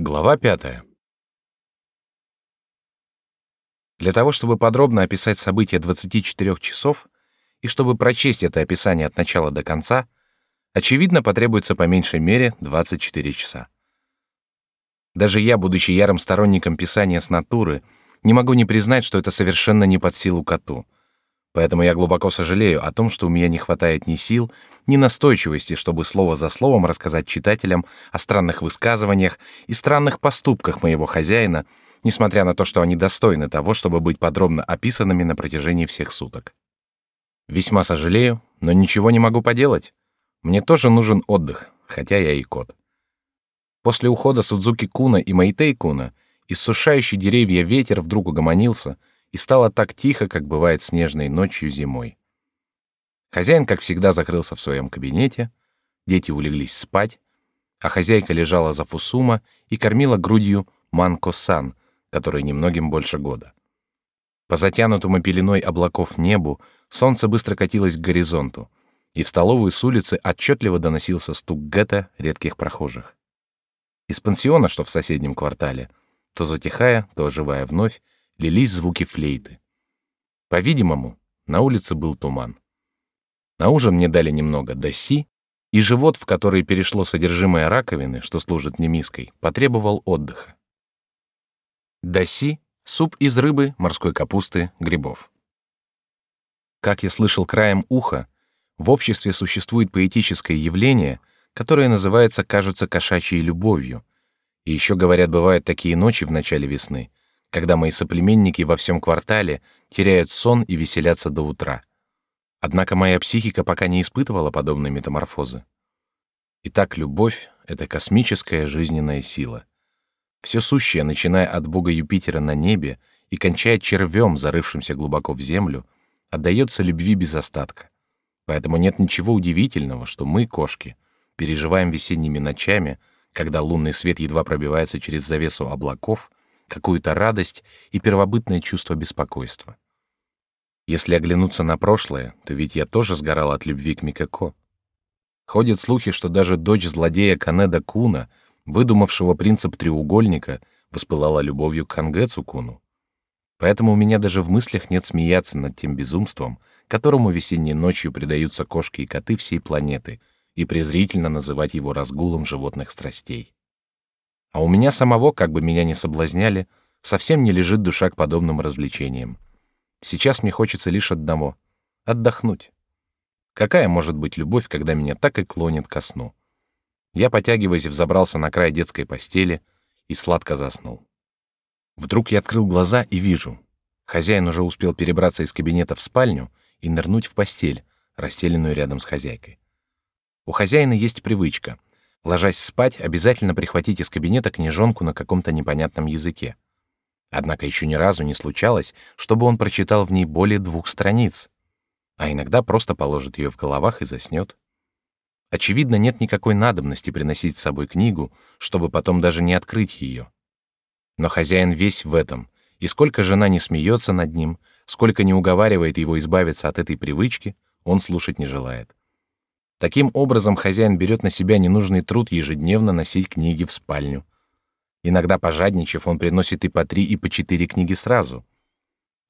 Глава пятая. Для того, чтобы подробно описать события 24 часов и чтобы прочесть это описание от начала до конца, очевидно, потребуется по меньшей мере 24 часа. Даже я, будучи ярым сторонником писания с натуры, не могу не признать, что это совершенно не под силу коту — Поэтому я глубоко сожалею о том, что у меня не хватает ни сил, ни настойчивости, чтобы слово за словом рассказать читателям о странных высказываниях и странных поступках моего хозяина, несмотря на то, что они достойны того, чтобы быть подробно описанными на протяжении всех суток. Весьма сожалею, но ничего не могу поделать. Мне тоже нужен отдых, хотя я и кот. После ухода Судзуки Куна и Майтей Куна иссушающий деревья ветер вдруг угомонился — и стало так тихо, как бывает снежной ночью зимой. Хозяин, как всегда, закрылся в своем кабинете, дети улеглись спать, а хозяйка лежала за фусума и кормила грудью манко-сан, которой немногим больше года. По затянутому пеленой облаков небу солнце быстро катилось к горизонту, и в столовую с улицы отчетливо доносился стук гетто редких прохожих. Из пансиона, что в соседнем квартале, то затихая, то оживая вновь, лились звуки флейты. По-видимому, на улице был туман. На ужин мне дали немного доси, и живот, в который перешло содержимое раковины, что служит не миской, потребовал отдыха. Доси — суп из рыбы, морской капусты, грибов. Как я слышал краем уха, в обществе существует поэтическое явление, которое называется, кажется, кошачьей любовью. И еще, говорят, бывают такие ночи в начале весны, когда мои соплеменники во всем квартале теряют сон и веселятся до утра. Однако моя психика пока не испытывала подобной метаморфозы. Итак, любовь — это космическая жизненная сила. Все сущее, начиная от бога Юпитера на небе и кончая червем, зарывшимся глубоко в землю, отдается любви без остатка. Поэтому нет ничего удивительного, что мы, кошки, переживаем весенними ночами, когда лунный свет едва пробивается через завесу облаков — какую-то радость и первобытное чувство беспокойства. Если оглянуться на прошлое, то ведь я тоже сгорал от любви к Микако. Ходят слухи, что даже дочь злодея Канеда Куна, выдумавшего принцип треугольника, воспылала любовью к Хангецу Куну. Поэтому у меня даже в мыслях нет смеяться над тем безумством, которому весенней ночью предаются кошки и коты всей планеты, и презрительно называть его разгулом животных страстей. А у меня самого, как бы меня ни соблазняли, совсем не лежит душа к подобным развлечениям. Сейчас мне хочется лишь одного — отдохнуть. Какая может быть любовь, когда меня так и клонит ко сну? Я, потягиваясь, взобрался на край детской постели и сладко заснул. Вдруг я открыл глаза и вижу. Хозяин уже успел перебраться из кабинета в спальню и нырнуть в постель, расстеленную рядом с хозяйкой. У хозяина есть привычка Ложась спать, обязательно прихватить из кабинета книжонку на каком-то непонятном языке. Однако еще ни разу не случалось, чтобы он прочитал в ней более двух страниц. А иногда просто положит ее в головах и заснет. Очевидно, нет никакой надобности приносить с собой книгу, чтобы потом даже не открыть ее. Но хозяин весь в этом, и сколько жена не смеется над ним, сколько не уговаривает его избавиться от этой привычки, он слушать не желает. Таким образом, хозяин берет на себя ненужный труд ежедневно носить книги в спальню. Иногда, пожадничав, он приносит и по три, и по четыре книги сразу.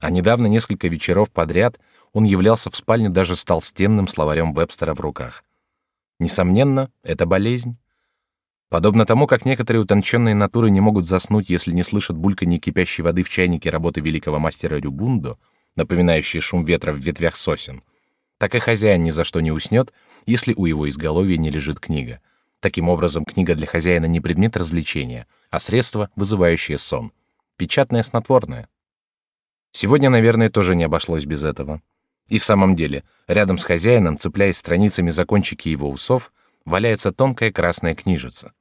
А недавно, несколько вечеров подряд, он являлся в спальню даже с толстенным словарем Вебстера в руках. Несомненно, это болезнь. Подобно тому, как некоторые утонченные натуры не могут заснуть, если не слышат бульканье кипящей воды в чайнике работы великого мастера Рюбундо, напоминающий шум ветра в ветвях сосен, так и хозяин ни за что не уснет, если у его изголовья не лежит книга. Таким образом, книга для хозяина не предмет развлечения, а средство, вызывающее сон. Печатное снотворное. Сегодня, наверное, тоже не обошлось без этого. И в самом деле, рядом с хозяином, цепляясь страницами за кончики его усов, валяется тонкая красная книжица.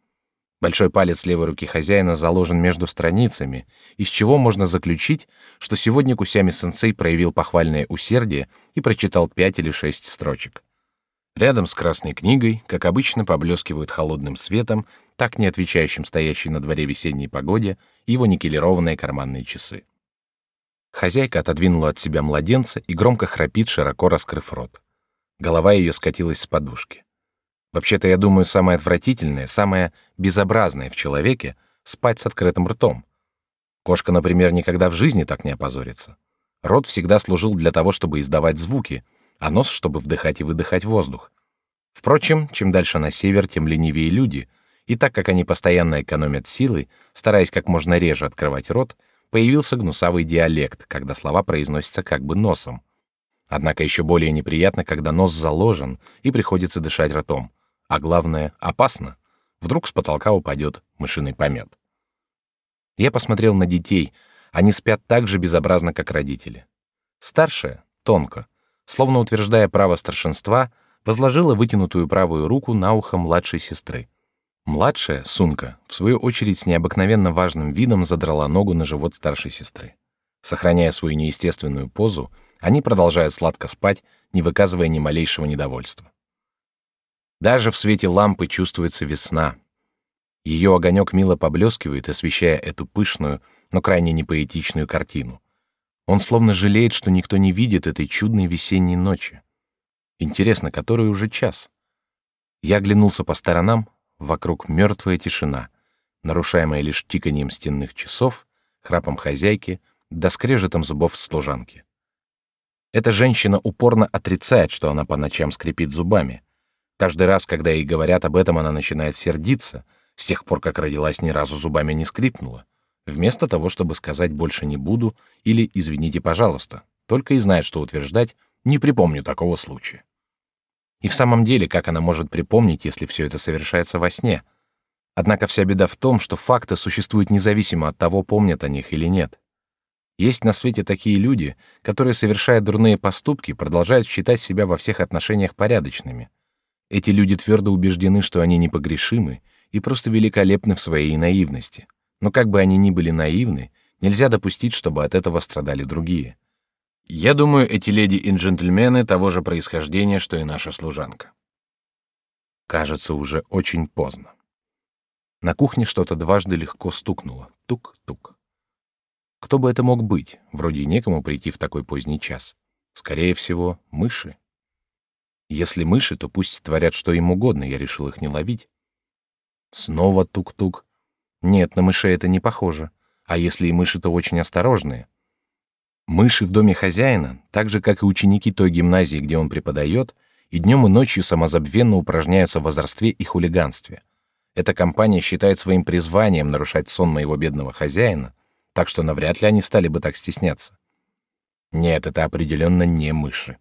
Большой палец левой руки хозяина заложен между страницами, из чего можно заключить, что сегодня Кусями-сенсей проявил похвальное усердие и прочитал пять или шесть строчек. Рядом с красной книгой, как обычно, поблескивают холодным светом, так не отвечающим стоящей на дворе весенней погоде, его никелированные карманные часы. Хозяйка отодвинула от себя младенца и громко храпит, широко раскрыв рот. Голова ее скатилась с подушки. Вообще-то, я думаю, самое отвратительное, самое безобразное в человеке спать с открытым ртом. Кошка, например, никогда в жизни так не опозорится. Рот всегда служил для того, чтобы издавать звуки, а нос, чтобы вдыхать и выдыхать воздух. Впрочем, чем дальше на север, тем ленивее люди, и так как они постоянно экономят силы, стараясь как можно реже открывать рот, появился гнусавый диалект, когда слова произносятся как бы носом. Однако еще более неприятно, когда нос заложен и приходится дышать ртом. А главное, опасно. Вдруг с потолка упадет мышиный помет. Я посмотрел на детей. Они спят так же безобразно, как родители. Старшая, тонко, словно утверждая право старшинства, возложила вытянутую правую руку на ухо младшей сестры. Младшая, Сунка, в свою очередь с необыкновенно важным видом задрала ногу на живот старшей сестры. Сохраняя свою неестественную позу, они продолжают сладко спать, не выказывая ни малейшего недовольства. Даже в свете лампы чувствуется весна. Ее огонек мило поблескивает, освещая эту пышную, но крайне непоэтичную картину. Он словно жалеет, что никто не видит этой чудной весенней ночи. Интересно, который уже час? Я оглянулся по сторонам, Вокруг мертвая тишина, нарушаемая лишь тиканием стенных часов, храпом хозяйки, да скрежетом зубов служанки. Эта женщина упорно отрицает, что она по ночам скрипит зубами. Каждый раз, когда ей говорят об этом, она начинает сердиться. С тех пор, как родилась, ни разу зубами не скрипнула. Вместо того, чтобы сказать «больше не буду» или «извините, пожалуйста», только и знает, что утверждать «не припомню такого случая». И в самом деле, как она может припомнить, если все это совершается во сне? Однако вся беда в том, что факты существуют независимо от того, помнят о них или нет. Есть на свете такие люди, которые, совершая дурные поступки, продолжают считать себя во всех отношениях порядочными. Эти люди твердо убеждены, что они непогрешимы и просто великолепны в своей наивности. Но как бы они ни были наивны, нельзя допустить, чтобы от этого страдали другие. Я думаю, эти леди и джентльмены того же происхождения, что и наша служанка. Кажется, уже очень поздно. На кухне что-то дважды легко стукнуло. Тук-тук. Кто бы это мог быть? Вроде некому прийти в такой поздний час. Скорее всего, мыши. Если мыши, то пусть творят что им угодно, я решил их не ловить. Снова тук-тук. Нет, на мышей это не похоже. А если и мыши, то очень осторожные. Мыши в доме хозяина, так же как и ученики той гимназии, где он преподает, и днем и ночью самозабвенно упражняются в возрастстве и хулиганстве. Эта компания считает своим призванием нарушать сон моего бедного хозяина, так что навряд ли они стали бы так стесняться. Нет, это определенно не мыши.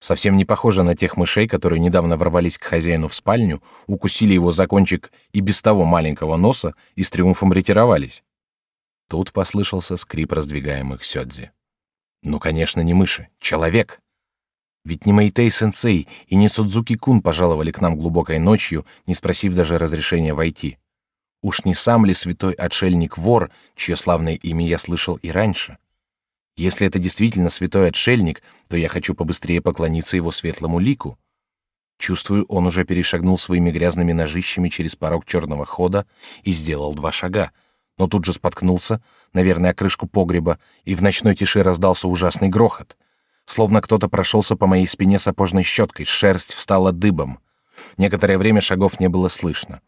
Совсем не похоже на тех мышей, которые недавно ворвались к хозяину в спальню, укусили его за кончик и без того маленького носа и с триумфом ретировались. Тут послышался скрип раздвигаемых сёдзи. Ну, конечно, не мыши, человек. Ведь не Мэйтей-сенсей и не Судзуки-кун пожаловали к нам глубокой ночью, не спросив даже разрешения войти. Уж не сам ли святой отшельник-вор, чье славное имя я слышал и раньше? Если это действительно святой отшельник, то я хочу побыстрее поклониться его светлому лику. Чувствую, он уже перешагнул своими грязными ножищами через порог черного хода и сделал два шага — но тут же споткнулся, наверное, о крышку погреба, и в ночной тиши раздался ужасный грохот. Словно кто-то прошелся по моей спине сапожной щеткой, шерсть встала дыбом. Некоторое время шагов не было слышно.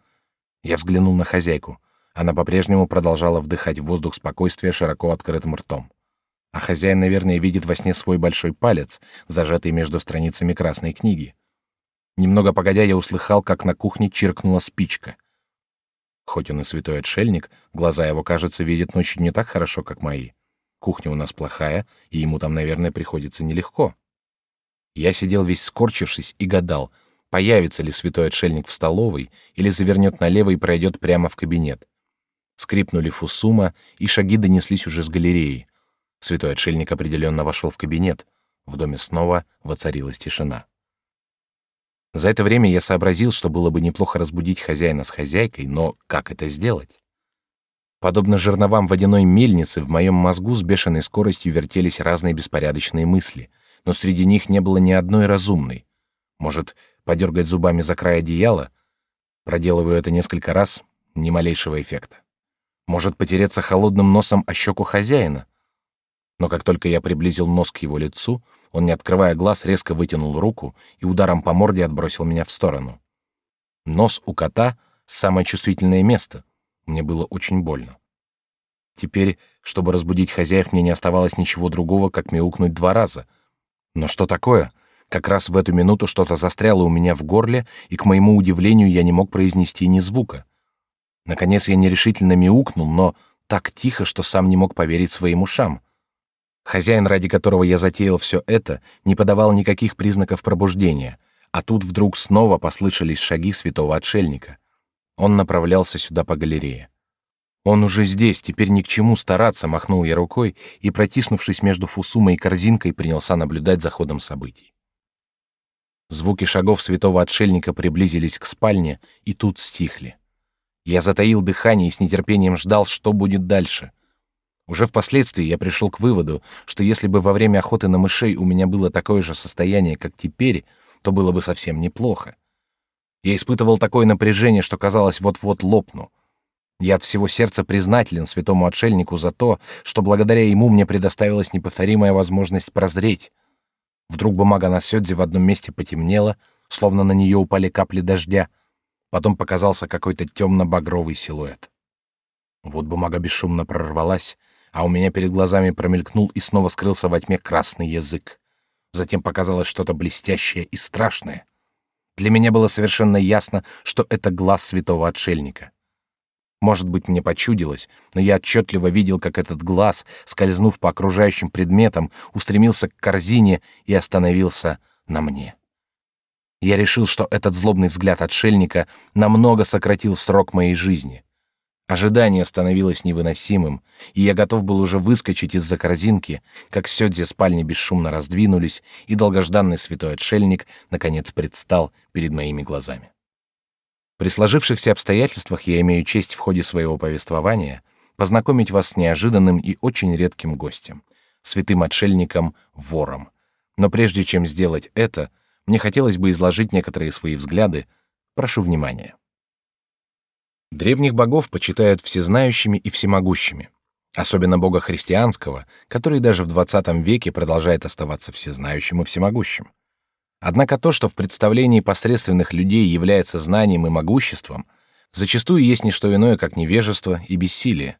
Я взглянул на хозяйку. Она по-прежнему продолжала вдыхать воздух спокойствия широко открытым ртом. А хозяин, наверное, видит во сне свой большой палец, зажатый между страницами красной книги. Немного погодя, я услыхал, как на кухне чиркнула спичка. Хоть он и святой отшельник, глаза его, кажется, видят ночью не так хорошо, как мои. Кухня у нас плохая, и ему там, наверное, приходится нелегко. Я сидел весь скорчившись и гадал, появится ли святой отшельник в столовой или завернет налево и пройдет прямо в кабинет. Скрипнули фусума, и шаги донеслись уже с галереи. Святой отшельник определенно вошел в кабинет. В доме снова воцарилась тишина. За это время я сообразил, что было бы неплохо разбудить хозяина с хозяйкой, но как это сделать? Подобно жерновам водяной мельницы, в моем мозгу с бешеной скоростью вертелись разные беспорядочные мысли, но среди них не было ни одной разумной. Может, подергать зубами за край одеяла? Проделываю это несколько раз, ни малейшего эффекта. Может, потереться холодным носом о щеку хозяина? Но как только я приблизил нос к его лицу, он, не открывая глаз, резко вытянул руку и ударом по морде отбросил меня в сторону. Нос у кота — самое чувствительное место. Мне было очень больно. Теперь, чтобы разбудить хозяев, мне не оставалось ничего другого, как мяукнуть два раза. Но что такое? Как раз в эту минуту что-то застряло у меня в горле, и, к моему удивлению, я не мог произнести ни звука. Наконец я нерешительно мяукнул, но так тихо, что сам не мог поверить своим ушам. Хозяин, ради которого я затеял все это, не подавал никаких признаков пробуждения, а тут вдруг снова послышались шаги святого отшельника. Он направлялся сюда по галерее. Он уже здесь, теперь ни к чему стараться, махнул я рукой и, протиснувшись между Фусумой и корзинкой, принялся наблюдать за ходом событий. Звуки шагов святого отшельника приблизились к спальне и тут стихли. Я затаил дыхание и с нетерпением ждал, что будет дальше. Уже впоследствии я пришел к выводу, что если бы во время охоты на мышей у меня было такое же состояние, как теперь, то было бы совсем неплохо. Я испытывал такое напряжение, что казалось, вот-вот лопну. Я от всего сердца признателен святому отшельнику за то, что благодаря ему мне предоставилась неповторимая возможность прозреть. Вдруг бумага на сёдзе в одном месте потемнела, словно на нее упали капли дождя. Потом показался какой-то темно-багровый силуэт. Вот бумага бесшумно прорвалась, а у меня перед глазами промелькнул и снова скрылся во тьме красный язык. Затем показалось что-то блестящее и страшное. Для меня было совершенно ясно, что это глаз святого отшельника. Может быть, мне почудилось, но я отчетливо видел, как этот глаз, скользнув по окружающим предметам, устремился к корзине и остановился на мне. Я решил, что этот злобный взгляд отшельника намного сократил срок моей жизни. Ожидание становилось невыносимым, и я готов был уже выскочить из-за корзинки, как сёдзи спальни бесшумно раздвинулись, и долгожданный святой отшельник наконец предстал перед моими глазами. При сложившихся обстоятельствах я имею честь в ходе своего повествования познакомить вас с неожиданным и очень редким гостем, святым отшельником Вором. Но прежде чем сделать это, мне хотелось бы изложить некоторые свои взгляды. Прошу внимания. Древних богов почитают всезнающими и всемогущими, особенно бога христианского, который даже в 20 веке продолжает оставаться всезнающим и всемогущим. Однако то, что в представлении посредственных людей является знанием и могуществом, зачастую есть не что иное, как невежество и бессилие.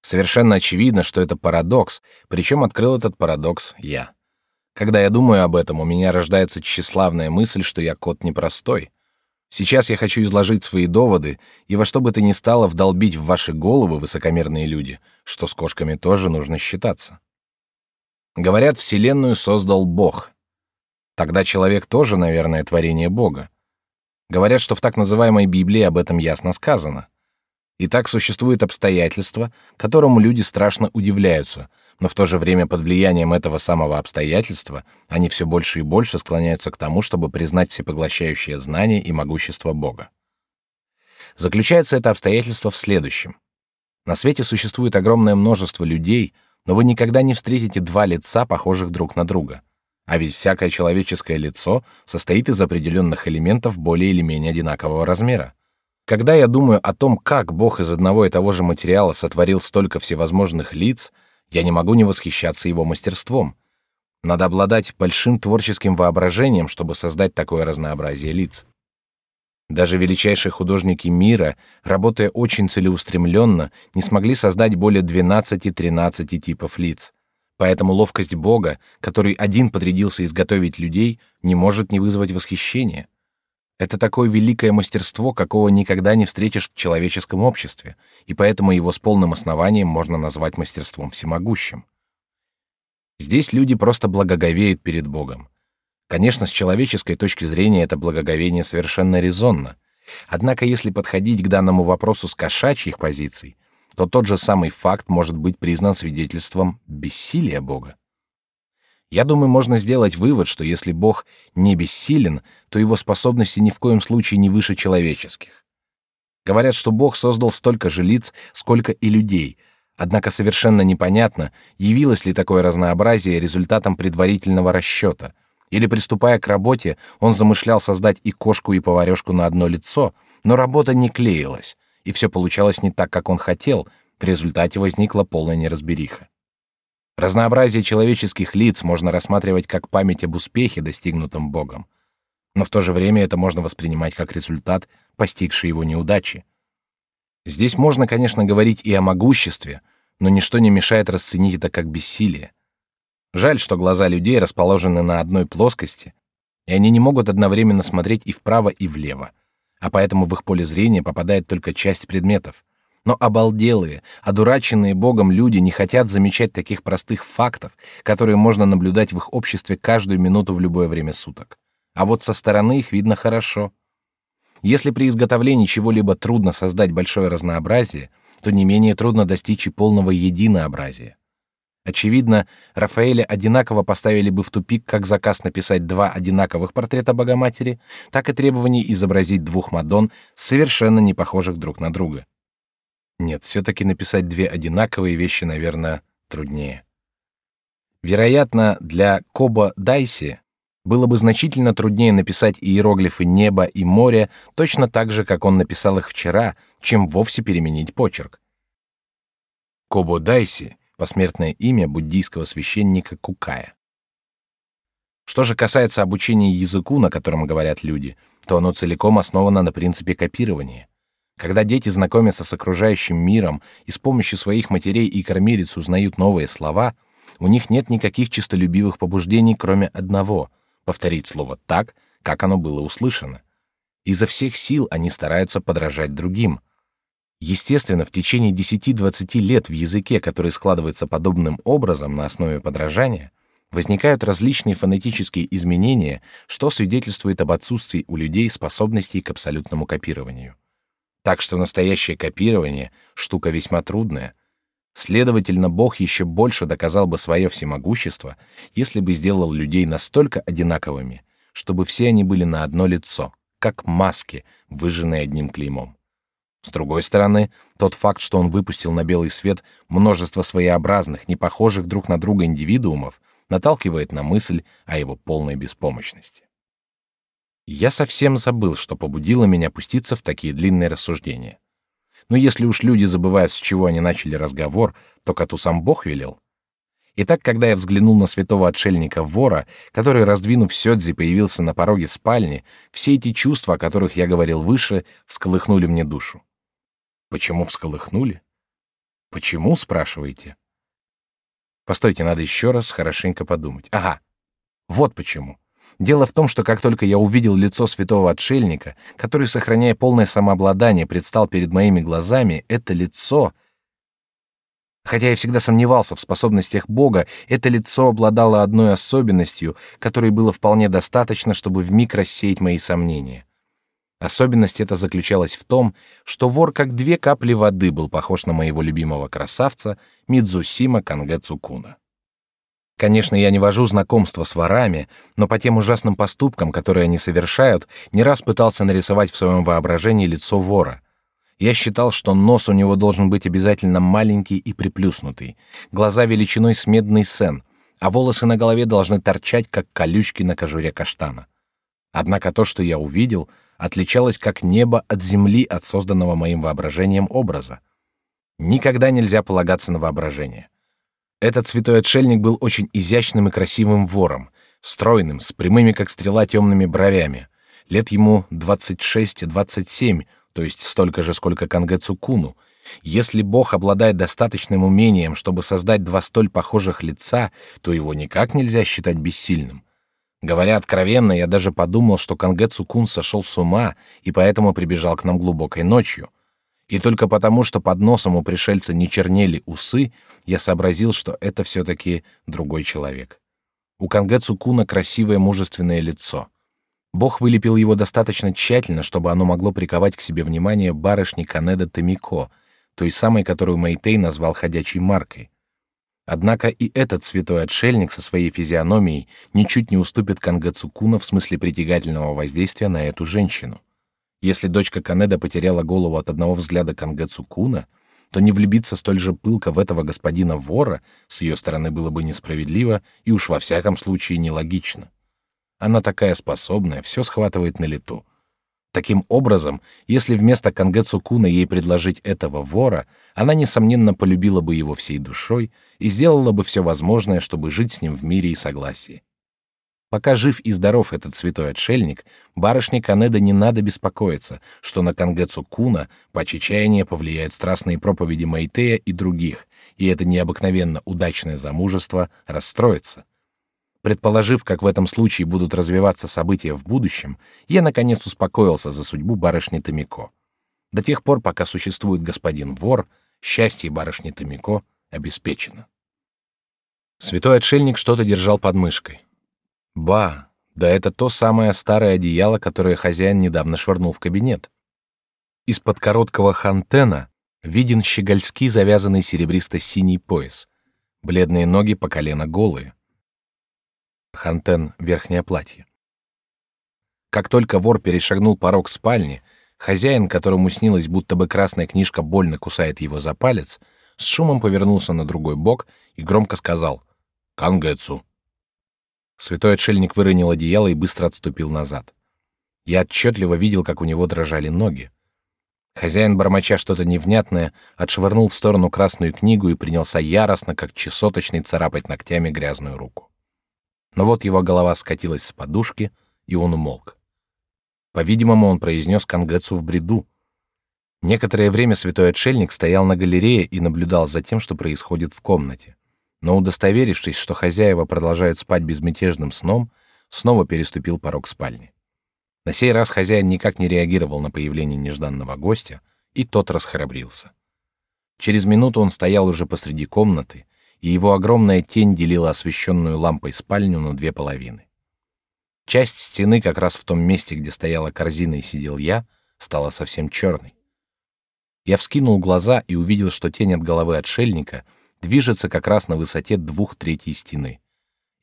Совершенно очевидно, что это парадокс, причем открыл этот парадокс я. Когда я думаю об этом, у меня рождается тщеславная мысль, что я кот непростой. Сейчас я хочу изложить свои доводы и во что бы то ни стало вдолбить в ваши головы, высокомерные люди, что с кошками тоже нужно считаться. Говорят, Вселенную создал Бог — Тогда человек тоже, наверное, творение Бога. Говорят, что в так называемой Библии об этом ясно сказано. И так существует обстоятельство, которому люди страшно удивляются, но в то же время под влиянием этого самого обстоятельства они все больше и больше склоняются к тому, чтобы признать всепоглощающее знание и могущество Бога. Заключается это обстоятельство в следующем. На свете существует огромное множество людей, но вы никогда не встретите два лица, похожих друг на друга. А ведь всякое человеческое лицо состоит из определенных элементов более или менее одинакового размера. Когда я думаю о том, как Бог из одного и того же материала сотворил столько всевозможных лиц, я не могу не восхищаться его мастерством. Надо обладать большим творческим воображением, чтобы создать такое разнообразие лиц. Даже величайшие художники мира, работая очень целеустремленно, не смогли создать более 12-13 типов лиц. Поэтому ловкость Бога, который один подрядился изготовить людей, не может не вызвать восхищения. Это такое великое мастерство, какого никогда не встретишь в человеческом обществе, и поэтому его с полным основанием можно назвать мастерством всемогущим. Здесь люди просто благоговеют перед Богом. Конечно, с человеческой точки зрения это благоговение совершенно резонно. Однако, если подходить к данному вопросу с кошачьих позиций, то тот же самый факт может быть признан свидетельством бессилия Бога. Я думаю, можно сделать вывод, что если Бог не бессилен, то его способности ни в коем случае не выше человеческих. Говорят, что Бог создал столько же лиц, сколько и людей, однако совершенно непонятно, явилось ли такое разнообразие результатом предварительного расчета, или, приступая к работе, он замышлял создать и кошку, и поварёшку на одно лицо, но работа не клеилась, и все получалось не так, как он хотел, в результате возникла полная неразбериха. Разнообразие человеческих лиц можно рассматривать как память об успехе, достигнутом Богом, но в то же время это можно воспринимать как результат постигшей его неудачи. Здесь можно, конечно, говорить и о могуществе, но ничто не мешает расценить это как бессилие. Жаль, что глаза людей расположены на одной плоскости, и они не могут одновременно смотреть и вправо, и влево, а поэтому в их поле зрения попадает только часть предметов. Но обалделые, одураченные Богом люди не хотят замечать таких простых фактов, которые можно наблюдать в их обществе каждую минуту в любое время суток. А вот со стороны их видно хорошо. Если при изготовлении чего-либо трудно создать большое разнообразие, то не менее трудно достичь и полного единообразия. Очевидно, Рафаэля одинаково поставили бы в тупик как заказ написать два одинаковых портрета Богоматери, так и требование изобразить двух Мадон, совершенно не похожих друг на друга. Нет, все-таки написать две одинаковые вещи, наверное, труднее. Вероятно, для Коба Дайси было бы значительно труднее написать иероглифы неба и моря точно так же, как он написал их вчера, чем вовсе переменить почерк. Кобо Дайси — посмертное имя буддийского священника Кукая. Что же касается обучения языку, на котором говорят люди, то оно целиком основано на принципе копирования. Когда дети знакомятся с окружающим миром и с помощью своих матерей и кормилиц узнают новые слова, у них нет никаких честолюбивых побуждений, кроме одного — повторить слово так, как оно было услышано. Изо всех сил они стараются подражать другим. Естественно, в течение 10-20 лет в языке, который складывается подобным образом на основе подражания, возникают различные фонетические изменения, что свидетельствует об отсутствии у людей способностей к абсолютному копированию. Так что настоящее копирование — штука весьма трудная. Следовательно, Бог еще больше доказал бы свое всемогущество, если бы сделал людей настолько одинаковыми, чтобы все они были на одно лицо, как маски, выжженные одним клеймом. С другой стороны, тот факт, что он выпустил на белый свет множество своеобразных, не похожих друг на друга индивидуумов, наталкивает на мысль о его полной беспомощности. Я совсем забыл, что побудило меня пуститься в такие длинные рассуждения. Но если уж люди забывают, с чего они начали разговор, то коту сам Бог велел. Итак, когда я взглянул на святого отшельника-вора, который, раздвинув сёдзи, появился на пороге спальни, все эти чувства, о которых я говорил выше, всколыхнули мне душу. Почему всколыхнули? Почему, спрашиваете? Постойте, надо еще раз хорошенько подумать. Ага, вот почему. Дело в том, что как только я увидел лицо святого отшельника, который, сохраняя полное самообладание, предстал перед моими глазами, это лицо... Хотя я всегда сомневался в способностях Бога, это лицо обладало одной особенностью, которой было вполне достаточно, чтобы вмиг рассеять мои сомнения. Особенность эта заключалась в том, что вор как две капли воды был похож на моего любимого красавца Мидзусима Кангэ. Конечно, я не вожу знакомства с ворами, но по тем ужасным поступкам, которые они совершают, не раз пытался нарисовать в своем воображении лицо вора. Я считал, что нос у него должен быть обязательно маленький и приплюснутый, глаза величиной с медный сен, а волосы на голове должны торчать, как колючки на кожуре каштана. Однако то, что я увидел, отличалось как небо от земли от созданного моим воображением образа. Никогда нельзя полагаться на воображение. Этот святой отшельник был очень изящным и красивым вором, стройным, с прямыми как стрела темными бровями. Лет ему 26-27, то есть столько же, сколько Кангэ Цукуну. Если Бог обладает достаточным умением, чтобы создать два столь похожих лица, то его никак нельзя считать бессильным. Говоря откровенно, я даже подумал, что Кангэ Цукун сошел с ума и поэтому прибежал к нам глубокой ночью. И только потому, что под носом у пришельца не чернели усы, я сообразил, что это все-таки другой человек. У Кангэ Цукуна красивое мужественное лицо. Бог вылепил его достаточно тщательно, чтобы оно могло приковать к себе внимание барышни Канеда Тамико, той самой, которую Мэйтей назвал ходячей маркой. Однако и этот святой отшельник со своей физиономией ничуть не уступит Кангэ Цукуна в смысле притягательного воздействия на эту женщину. Если дочка Канеда потеряла голову от одного взгляда Кангэ Цукуна, то не влюбиться столь же пылко в этого господина вора с ее стороны было бы несправедливо и уж во всяком случае нелогично. Она такая способная, все схватывает на лету. Таким образом, если вместо Кангэ Цукуна ей предложить этого вора, она несомненно полюбила бы его всей душой и сделала бы все возможное, чтобы жить с ним в мире и согласии. Пока жив и здоров этот святой отшельник, барышне Канеда не надо беспокоиться, что на Кангецу Куна по чечаянию повлияют страстные проповеди Майтея и других, и это необыкновенно удачное замужество расстроится. Предположив, как в этом случае будут развиваться события в будущем, я наконец успокоился за судьбу барышни Томико. До тех пор, пока существует господин вор, счастье барышни Томико обеспечено. Святой отшельник что-то держал под мышкой. Ба, да это то самое старое одеяло, которое хозяин недавно швырнул в кабинет. Из-под короткого хантена виден щегольский завязанный серебристо-синий пояс. Бледные ноги по колено голые. Хантен — верхнее платье. Как только вор перешагнул порог спальни, хозяин, которому снилось, будто бы красная книжка больно кусает его за палец, с шумом повернулся на другой бок и громко сказал «Кангэцу». Святой отшельник выронил одеяло и быстро отступил назад. Я отчетливо видел, как у него дрожали ноги. Хозяин, бормоча что-то невнятное, отшвырнул в сторону красную книгу и принялся яростно, как чесоточный, царапать ногтями грязную руку. Но вот его голова скатилась с подушки, и он умолк. По-видимому, он произнес Кангецу в бреду. Некоторое время святой отшельник стоял на галерее и наблюдал за тем, что происходит в комнате но, удостоверившись, что хозяева продолжают спать безмятежным сном, снова переступил порог спальни. На сей раз хозяин никак не реагировал на появление нежданного гостя, и тот расхрабрился. Через минуту он стоял уже посреди комнаты, и его огромная тень делила освещенную лампой спальню на две половины. Часть стены, как раз в том месте, где стояла корзина и сидел я, стала совсем черной. Я вскинул глаза и увидел, что тень от головы отшельника — движется как раз на высоте двух третей стены.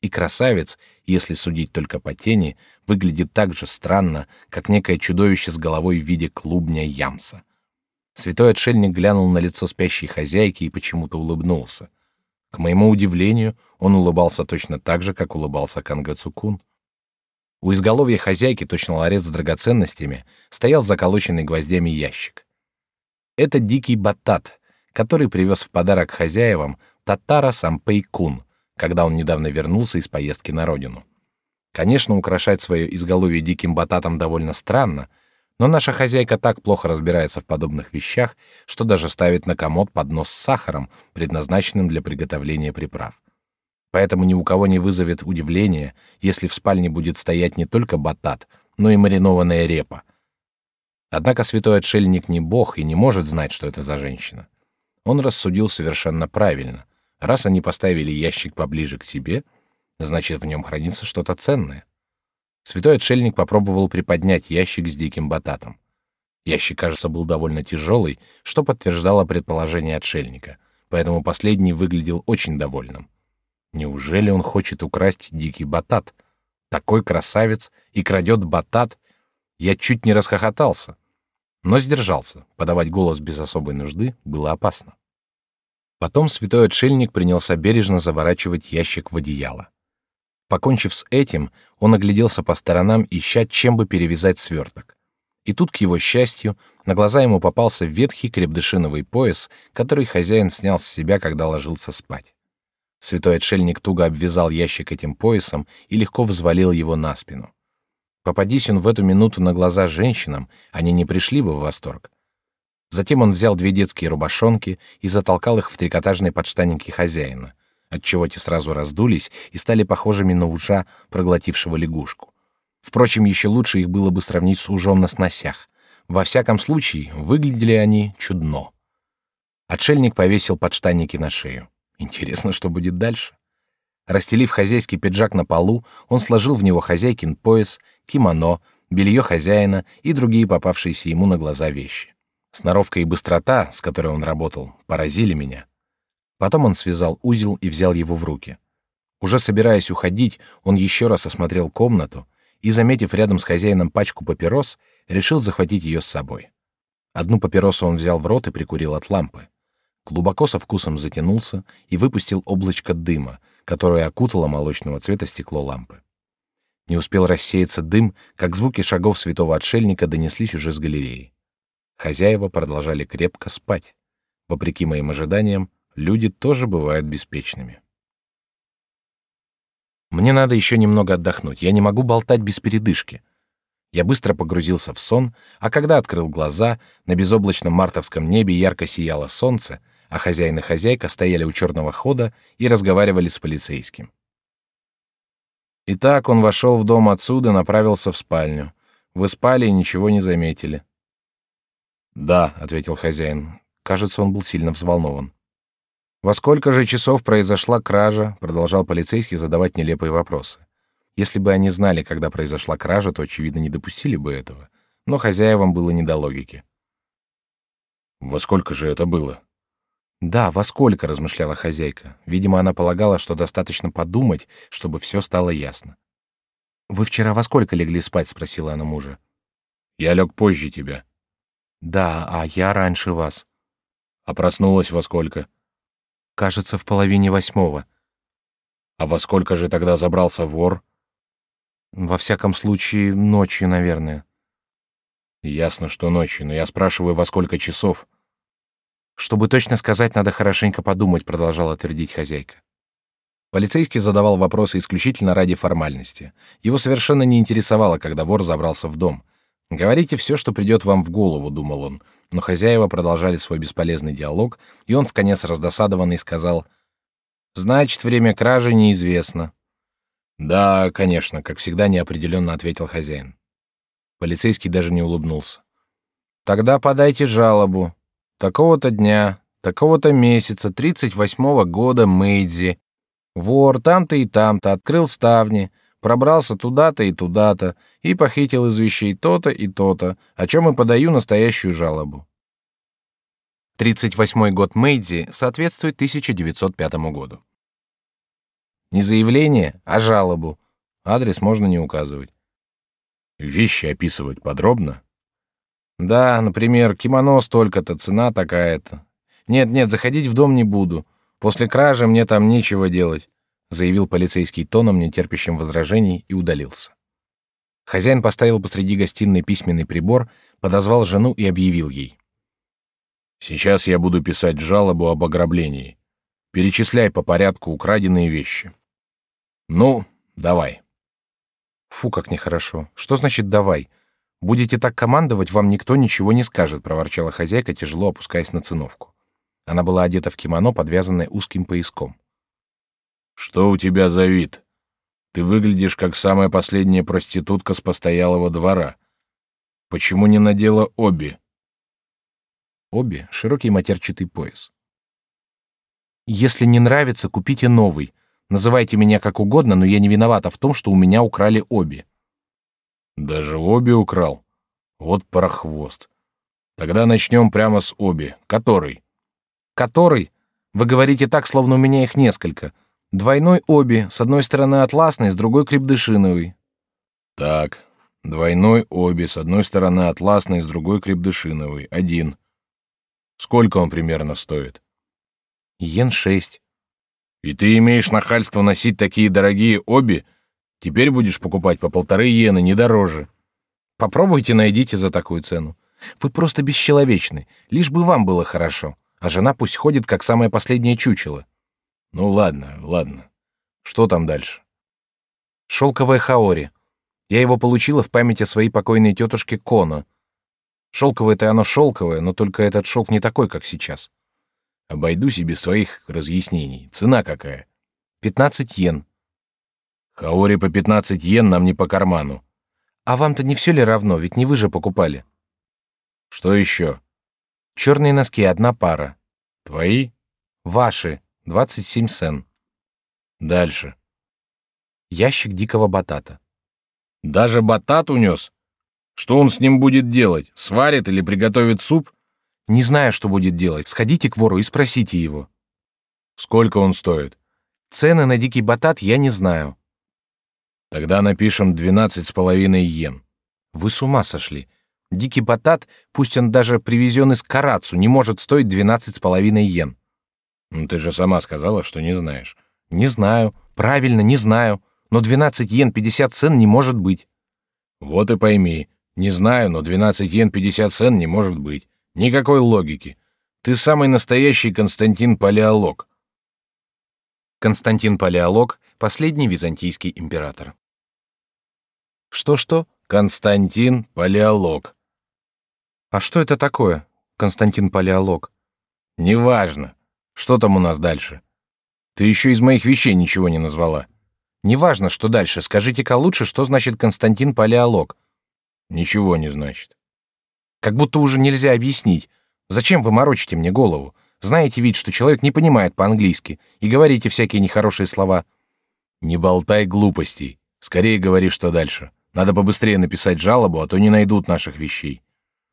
И красавец, если судить только по тени, выглядит так же странно, как некое чудовище с головой в виде клубня ямса. Святой отшельник глянул на лицо спящей хозяйки и почему-то улыбнулся. К моему удивлению, он улыбался точно так же, как улыбался Кангацукун. У изголовья хозяйки, точно ларец с драгоценностями, стоял заколоченный гвоздями ящик. Это дикий батат, который привез в подарок хозяевам татара Сампей-кун, когда он недавно вернулся из поездки на родину. Конечно, украшать свое изголовье диким бататом довольно странно, но наша хозяйка так плохо разбирается в подобных вещах, что даже ставит на комод поднос с сахаром, предназначенным для приготовления приправ. Поэтому ни у кого не вызовет удивления, если в спальне будет стоять не только батат, но и маринованная репа. Однако святой отшельник не бог и не может знать, что это за женщина. Он рассудил совершенно правильно. Раз они поставили ящик поближе к себе, значит, в нем хранится что-то ценное. Святой отшельник попробовал приподнять ящик с диким бататом. Ящик, кажется, был довольно тяжелый, что подтверждало предположение отшельника, поэтому последний выглядел очень довольным. Неужели он хочет украсть дикий батат? Такой красавец и крадет батат? Я чуть не расхохотался но сдержался. Подавать голос без особой нужды было опасно. Потом святой отшельник принялся бережно заворачивать ящик в одеяло. Покончив с этим, он огляделся по сторонам, ища, чем бы перевязать сверток. И тут, к его счастью, на глаза ему попался ветхий крепдышиновый пояс, который хозяин снял с себя, когда ложился спать. Святой отшельник туго обвязал ящик этим поясом и легко взвалил его на спину. Попадись он в эту минуту на глаза женщинам, они не пришли бы в восторг. Затем он взял две детские рубашонки и затолкал их в трикотажные подштанники хозяина, отчего те сразу раздулись и стали похожими на ужа, проглотившего лягушку. Впрочем, еще лучше их было бы сравнить с ужом на сносях. Во всяком случае, выглядели они чудно. Отшельник повесил подштанники на шею. Интересно, что будет дальше. Расстелив хозяйский пиджак на полу, он сложил в него хозяйкин пояс, кимоно, белье хозяина и другие попавшиеся ему на глаза вещи. Сноровка и быстрота, с которой он работал, поразили меня. Потом он связал узел и взял его в руки. Уже собираясь уходить, он еще раз осмотрел комнату и, заметив рядом с хозяином пачку папирос, решил захватить ее с собой. Одну папиросу он взял в рот и прикурил от лампы. Глубоко со вкусом затянулся и выпустил облачко дыма, которое окутало молочного цвета стекло лампы. Не успел рассеяться дым, как звуки шагов святого отшельника донеслись уже с галереи. Хозяева продолжали крепко спать. Вопреки моим ожиданиям, люди тоже бывают беспечными. Мне надо еще немного отдохнуть. Я не могу болтать без передышки. Я быстро погрузился в сон, а когда открыл глаза, на безоблачном мартовском небе ярко сияло солнце, а хозяин и хозяйка стояли у черного хода и разговаривали с полицейским. Итак, он вошел в дом отсюда, направился в спальню. Вы спали и ничего не заметили. Да, ответил хозяин. Кажется, он был сильно взволнован. Во сколько же часов произошла кража? Продолжал полицейский задавать нелепые вопросы. Если бы они знали, когда произошла кража, то очевидно не допустили бы этого. Но хозяевам было не до логики. Во сколько же это было? Да, во сколько, размышляла хозяйка. Видимо, она полагала, что достаточно подумать, чтобы все стало ясно. Вы вчера во сколько легли спать? спросила она мужа. Я лег позже тебя. Да, а я раньше вас. А проснулась во сколько? Кажется, в половине восьмого. А во сколько же тогда забрался вор? Во всяком случае, ночью, наверное. Ясно, что ночью, но я спрашиваю, во сколько часов? Чтобы точно сказать, надо хорошенько подумать, продолжала твердить хозяйка. Полицейский задавал вопросы исключительно ради формальности. Его совершенно не интересовало, когда вор забрался в дом. Говорите все, что придет вам в голову, думал он. Но хозяева продолжали свой бесполезный диалог, и он в конец раздосадованный сказал: "Значит, время кражи неизвестно". Да, конечно, как всегда неопределенно ответил хозяин. Полицейский даже не улыбнулся. Тогда подайте жалобу. Такого-то дня, такого-то месяца, тридцать восьмого года Мэйдзи. Вор там-то и там-то открыл ставни, пробрался туда-то и туда-то и похитил из вещей то-то и то-то, о чем и подаю настоящую жалобу. Тридцать восьмой год Мэйдзи соответствует 1905 году. Не заявление, а жалобу. Адрес можно не указывать. Вещи описывать подробно? Да, например, кимоно столько-то, цена такая-то. Нет, нет, заходить в дом не буду. После кражи мне там нечего делать, заявил полицейский тоном, не терпящим возражений, и удалился. Хозяин поставил посреди гостиной письменный прибор, подозвал жену и объявил ей: Сейчас я буду писать жалобу об ограблении. Перечисляй по порядку украденные вещи. Ну, давай. Фу, как нехорошо. Что значит давай? Будете так командовать, вам никто ничего не скажет, проворчала хозяйка, тяжело опускаясь на циновку. Она была одета в кимоно, подвязанное узким пояском. Что у тебя за вид? Ты выглядишь как самая последняя проститутка с постоялого двора. Почему не надела обе? Обе широкий матерчатый пояс. Если не нравится, купите новый. Называйте меня как угодно, но я не виновата в том, что у меня украли обе. Даже обе украл. Вот прохвост. Тогда начнем прямо с обе. Который? Который? Вы говорите так, словно у меня их несколько. Двойной обе, с одной стороны атласный, с другой крепдышиновый. Так, двойной обе, с одной стороны атласный, с другой крепдышиновый. Один. Сколько он примерно стоит? Йен шесть. И ты имеешь нахальство носить такие дорогие оби? Теперь будешь покупать по полторы иены, не дороже. Попробуйте найдите за такую цену. Вы просто бесчеловечны. Лишь бы вам было хорошо, а жена пусть ходит как самое последнее чучело. Ну ладно, ладно. Что там дальше? Шелковое хаори. Я его получила в память о своей покойной тетушке Коно. Шелковое-то оно шелковое, но только этот шелк не такой, как сейчас. Обойдусь и без своих разъяснений. Цена какая? Пятнадцать йен. Хаори по пятнадцать йен нам не по карману. А вам-то не все ли равно, ведь не вы же покупали. Что еще? Черные носки одна пара. Твои? Ваши. Двадцать семь сен. Дальше. Ящик дикого батата. Даже батат унес? Что он с ним будет делать? Сварит или приготовит суп? Не знаю, что будет делать. Сходите к вору и спросите его. Сколько он стоит? Цены на дикий батат я не знаю. Тогда напишем двенадцать с половиной йен. Вы с ума сошли? Дикий батат, пусть он даже привезен из Карацу, не может стоить двенадцать с половиной йен. Ну ты же сама сказала, что не знаешь. Не знаю. Правильно, не знаю. Но двенадцать йен пятьдесят цен не может быть. Вот и пойми. Не знаю, но двенадцать йен пятьдесят цен не может быть. Никакой логики. Ты самый настоящий Константин Палеолог. Константин Палеолог последний византийский император. Что-что? Константин Палеолог. А что это такое, Константин Палеолог? Неважно. Что там у нас дальше? Ты еще из моих вещей ничего не назвала. Неважно, что дальше. Скажите-ка лучше, что значит Константин Палеолог? Ничего не значит. Как будто уже нельзя объяснить. Зачем вы морочите мне голову? Знаете ведь, что человек не понимает по-английски и говорите всякие нехорошие слова. Не болтай глупостей. Скорее говори, что дальше. Надо побыстрее написать жалобу, а то не найдут наших вещей.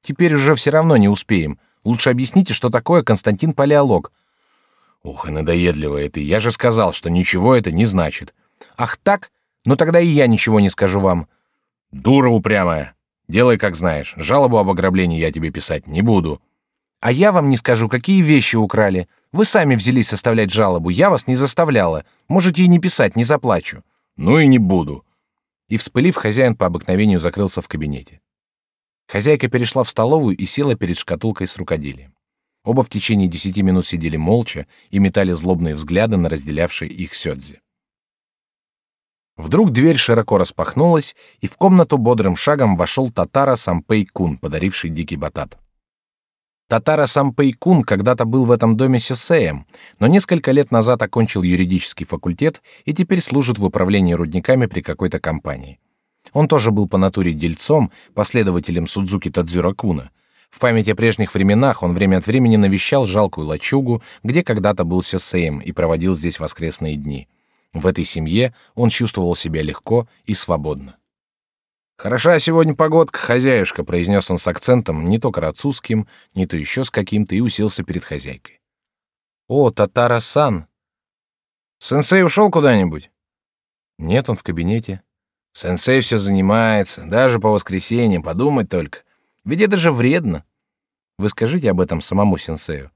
Теперь уже все равно не успеем. Лучше объясните, что такое Константин Палеолог. Ух, и надоедливая ты. Я же сказал, что ничего это не значит. Ах так? Ну тогда и я ничего не скажу вам. Дура упрямая. Делай, как знаешь. Жалобу об ограблении я тебе писать не буду. А я вам не скажу, какие вещи украли. Вы сами взялись составлять жалобу, я вас не заставляла. Можете и не писать, не заплачу. Ну и не буду. И вспылив, хозяин по обыкновению закрылся в кабинете. Хозяйка перешла в столовую и села перед шкатулкой с рукоделием. Оба в течение десяти минут сидели молча и метали злобные взгляды на разделявшие их сёдзи. Вдруг дверь широко распахнулась, и в комнату бодрым шагом вошел татара Сампей Кун, подаривший дикий батат. Татара Сампейкун когда-то был в этом доме сесеем, но несколько лет назад окончил юридический факультет и теперь служит в управлении рудниками при какой-то компании. Он тоже был по натуре дельцом, последователем Судзуки Тадзюракуна. В память о прежних временах он время от времени навещал жалкую лачугу, где когда-то был сесеем и проводил здесь воскресные дни. В этой семье он чувствовал себя легко и свободно. Хороша сегодня погодка, хозяюшка, произнес он с акцентом, не то карацузским, не то еще с каким-то, и уселся перед хозяйкой. О, Татара-сан. Сенсей ушел куда-нибудь? Нет, он в кабинете. Сенсей все занимается, даже по воскресеньям, подумать только. Ведь это же вредно. Вы скажите об этом самому сенсею.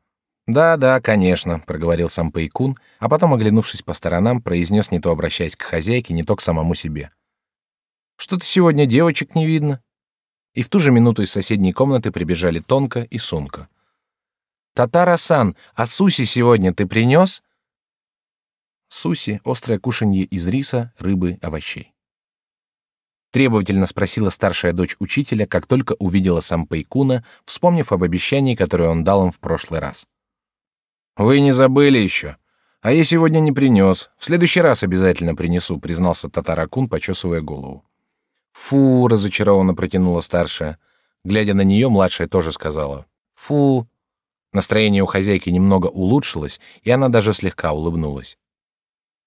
Да, да, конечно, проговорил сам Пэйкун, а потом, оглянувшись по сторонам, произнес не то обращаясь к хозяйке, не то к самому себе. Что-то сегодня девочек не видно. И в ту же минуту из соседней комнаты прибежали Тонка и Сунка. Татара-сан, а суси сегодня ты принес? Суси — острое кушанье из риса, рыбы, овощей. Требовательно спросила старшая дочь учителя, как только увидела сам Пейкуна, вспомнив об обещании, которое он дал им в прошлый раз. «Вы не забыли еще? А я сегодня не принес. В следующий раз обязательно принесу», — признался Татаракун, почесывая голову. Фу, разочарованно протянула старшая. Глядя на нее, младшая тоже сказала: "Фу". Настроение у хозяйки немного улучшилось, и она даже слегка улыбнулась.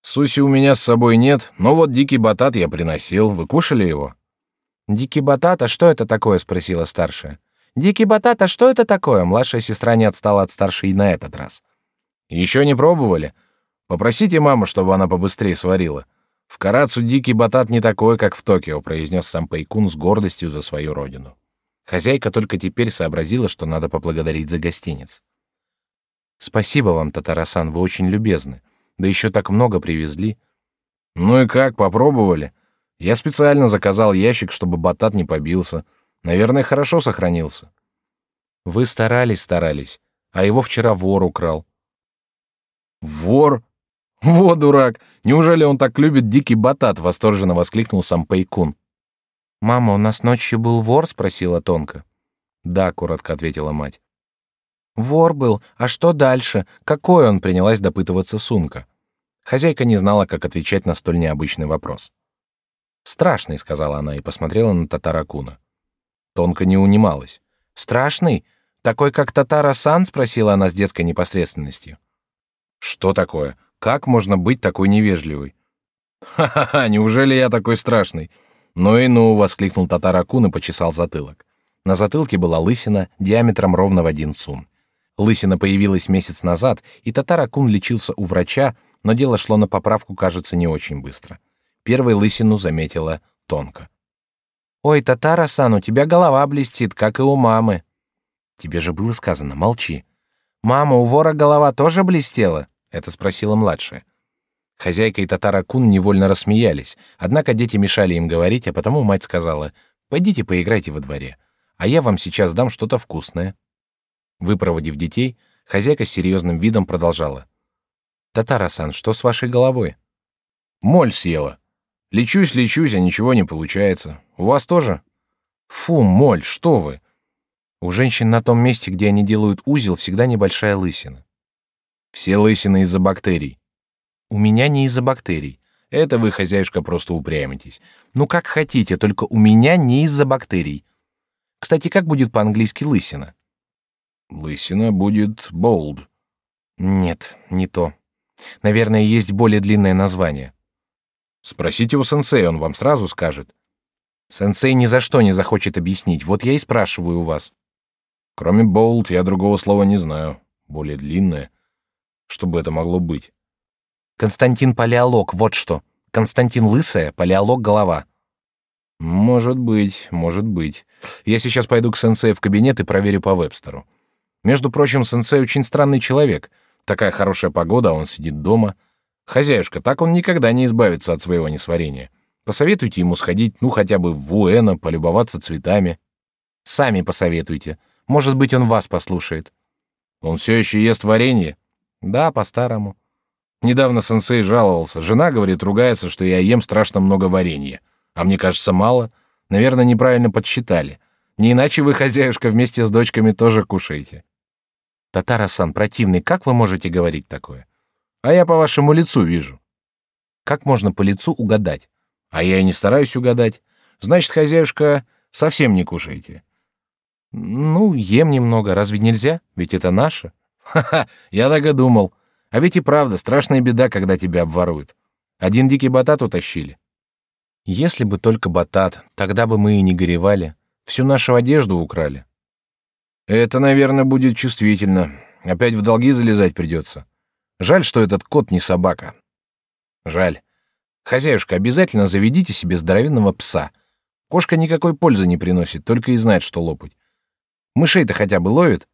Суси у меня с собой нет, но вот дикий батат я приносил. Вы кушали его? Дикий батат, а что это такое? спросила старшая. Дикий батат, а что это такое? Младшая сестра не отстала от старшей и на этот раз. Еще не пробовали? Попросите маму, чтобы она побыстрее сварила. В Карацу дикий батат не такой, как в Токио, произнес сам Пэйкун с гордостью за свою родину. Хозяйка только теперь сообразила, что надо поблагодарить за гостиниц. Спасибо вам, Татарасан, вы очень любезны. Да еще так много привезли. Ну и как, попробовали? Я специально заказал ящик, чтобы батат не побился. Наверное, хорошо сохранился. Вы старались, старались, а его вчера вор украл. Вор? «Во, дурак! Неужели он так любит дикий батат?» — восторженно воскликнул сам Пэйкун. «Мама, у нас ночью был вор?» — спросила Тонка. «Да», — коротко ответила мать. «Вор был. А что дальше? Какой он?» — принялась допытываться Сунка. Хозяйка не знала, как отвечать на столь необычный вопрос. «Страшный», — сказала она и посмотрела на Татаракуна. Тонка не унималась. «Страшный? Такой, как Татара-сан?» — спросила она с детской непосредственностью. «Что такое? Как можно быть такой невежливой? Ха-ха-ха, неужели я такой страшный? Ну и ну, воскликнул Татаракун и почесал затылок. На затылке была лысина диаметром ровно в один сун. Лысина появилась месяц назад, и Татаракун лечился у врача, но дело шло на поправку, кажется, не очень быстро. Первой лысину заметила тонко. Ой, Татара-сан, у тебя голова блестит, как и у мамы. Тебе же было сказано, молчи. Мама, у вора голова тоже блестела. Это спросила младшая. Хозяйка и Татара-кун невольно рассмеялись, однако дети мешали им говорить, а потому мать сказала, «Пойдите поиграйте во дворе, а я вам сейчас дам что-то вкусное». Выпроводив детей, хозяйка с серьезным видом продолжала. «Татара-сан, что с вашей головой?» Моль съела. Лечусь, лечусь, а ничего не получается. У вас тоже? Фу, моль, что вы? У женщин на том месте, где они делают узел, всегда небольшая лысина. Все лысины из-за бактерий. У меня не из-за бактерий. Это вы, хозяюшка, просто упрямитесь. Ну как хотите, только у меня не из-за бактерий. Кстати, как будет по-английски лысина? Лысина будет bold. Нет, не то. Наверное, есть более длинное название. Спросите у сенсея, он вам сразу скажет. Сенсей ни за что не захочет объяснить. Вот я и спрашиваю у вас. Кроме болт, я другого слова не знаю. Более длинное. Что бы это могло быть? Константин Палеолог, вот что. Константин Лысая, Палеолог голова. Может быть, может быть. Я сейчас пойду к сенсею в кабинет и проверю по Вебстеру. Между прочим, сенсей очень странный человек. Такая хорошая погода, а он сидит дома. Хозяюшка, так он никогда не избавится от своего несварения. Посоветуйте ему сходить, ну, хотя бы в Уэна, полюбоваться цветами. Сами посоветуйте. Может быть, он вас послушает. Он все еще ест варенье? Да, по-старому. Недавно сенсей жаловался. Жена, говорит, ругается, что я ем страшно много варенья. А мне кажется, мало. Наверное, неправильно подсчитали. Не иначе вы, хозяюшка, вместе с дочками тоже кушаете. Татара-сан, противный, как вы можете говорить такое? А я по вашему лицу вижу. Как можно по лицу угадать? А я и не стараюсь угадать. Значит, хозяюшка, совсем не кушаете. Ну, ем немного, разве нельзя? Ведь это наше. Ха-ха, я так и думал. А ведь и правда, страшная беда, когда тебя обворуют. Один дикий батат утащили. Если бы только батат, тогда бы мы и не горевали. Всю нашу одежду украли. Это, наверное, будет чувствительно. Опять в долги залезать придется. Жаль, что этот кот не собака. Жаль. Хозяюшка, обязательно заведите себе здоровенного пса. Кошка никакой пользы не приносит, только и знает, что лопать. Мышей-то хотя бы ловит.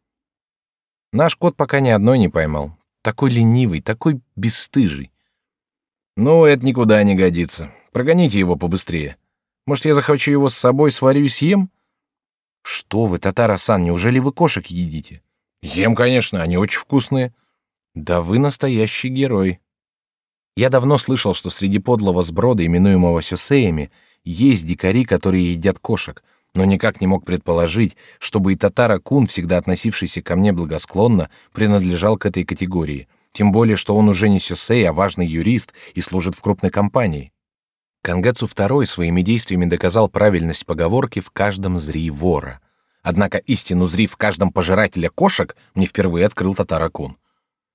Наш кот пока ни одной не поймал. Такой ленивый, такой бесстыжий. Ну, это никуда не годится. Прогоните его побыстрее. Может, я захвачу его с собой, сварю и съем? Что вы, Татара-сан, неужели вы кошек едите? Ем, конечно, они очень вкусные. Да вы настоящий герой. Я давно слышал, что среди подлого сброда, именуемого сюсеями, есть дикари, которые едят кошек, но никак не мог предположить, чтобы и татара-кун, всегда относившийся ко мне благосклонно, принадлежал к этой категории. Тем более, что он уже не сюсей, а важный юрист и служит в крупной компании. Кангацу II своими действиями доказал правильность поговорки «в каждом зри вора». Однако истину зри в каждом пожирателя кошек мне впервые открыл татара-кун.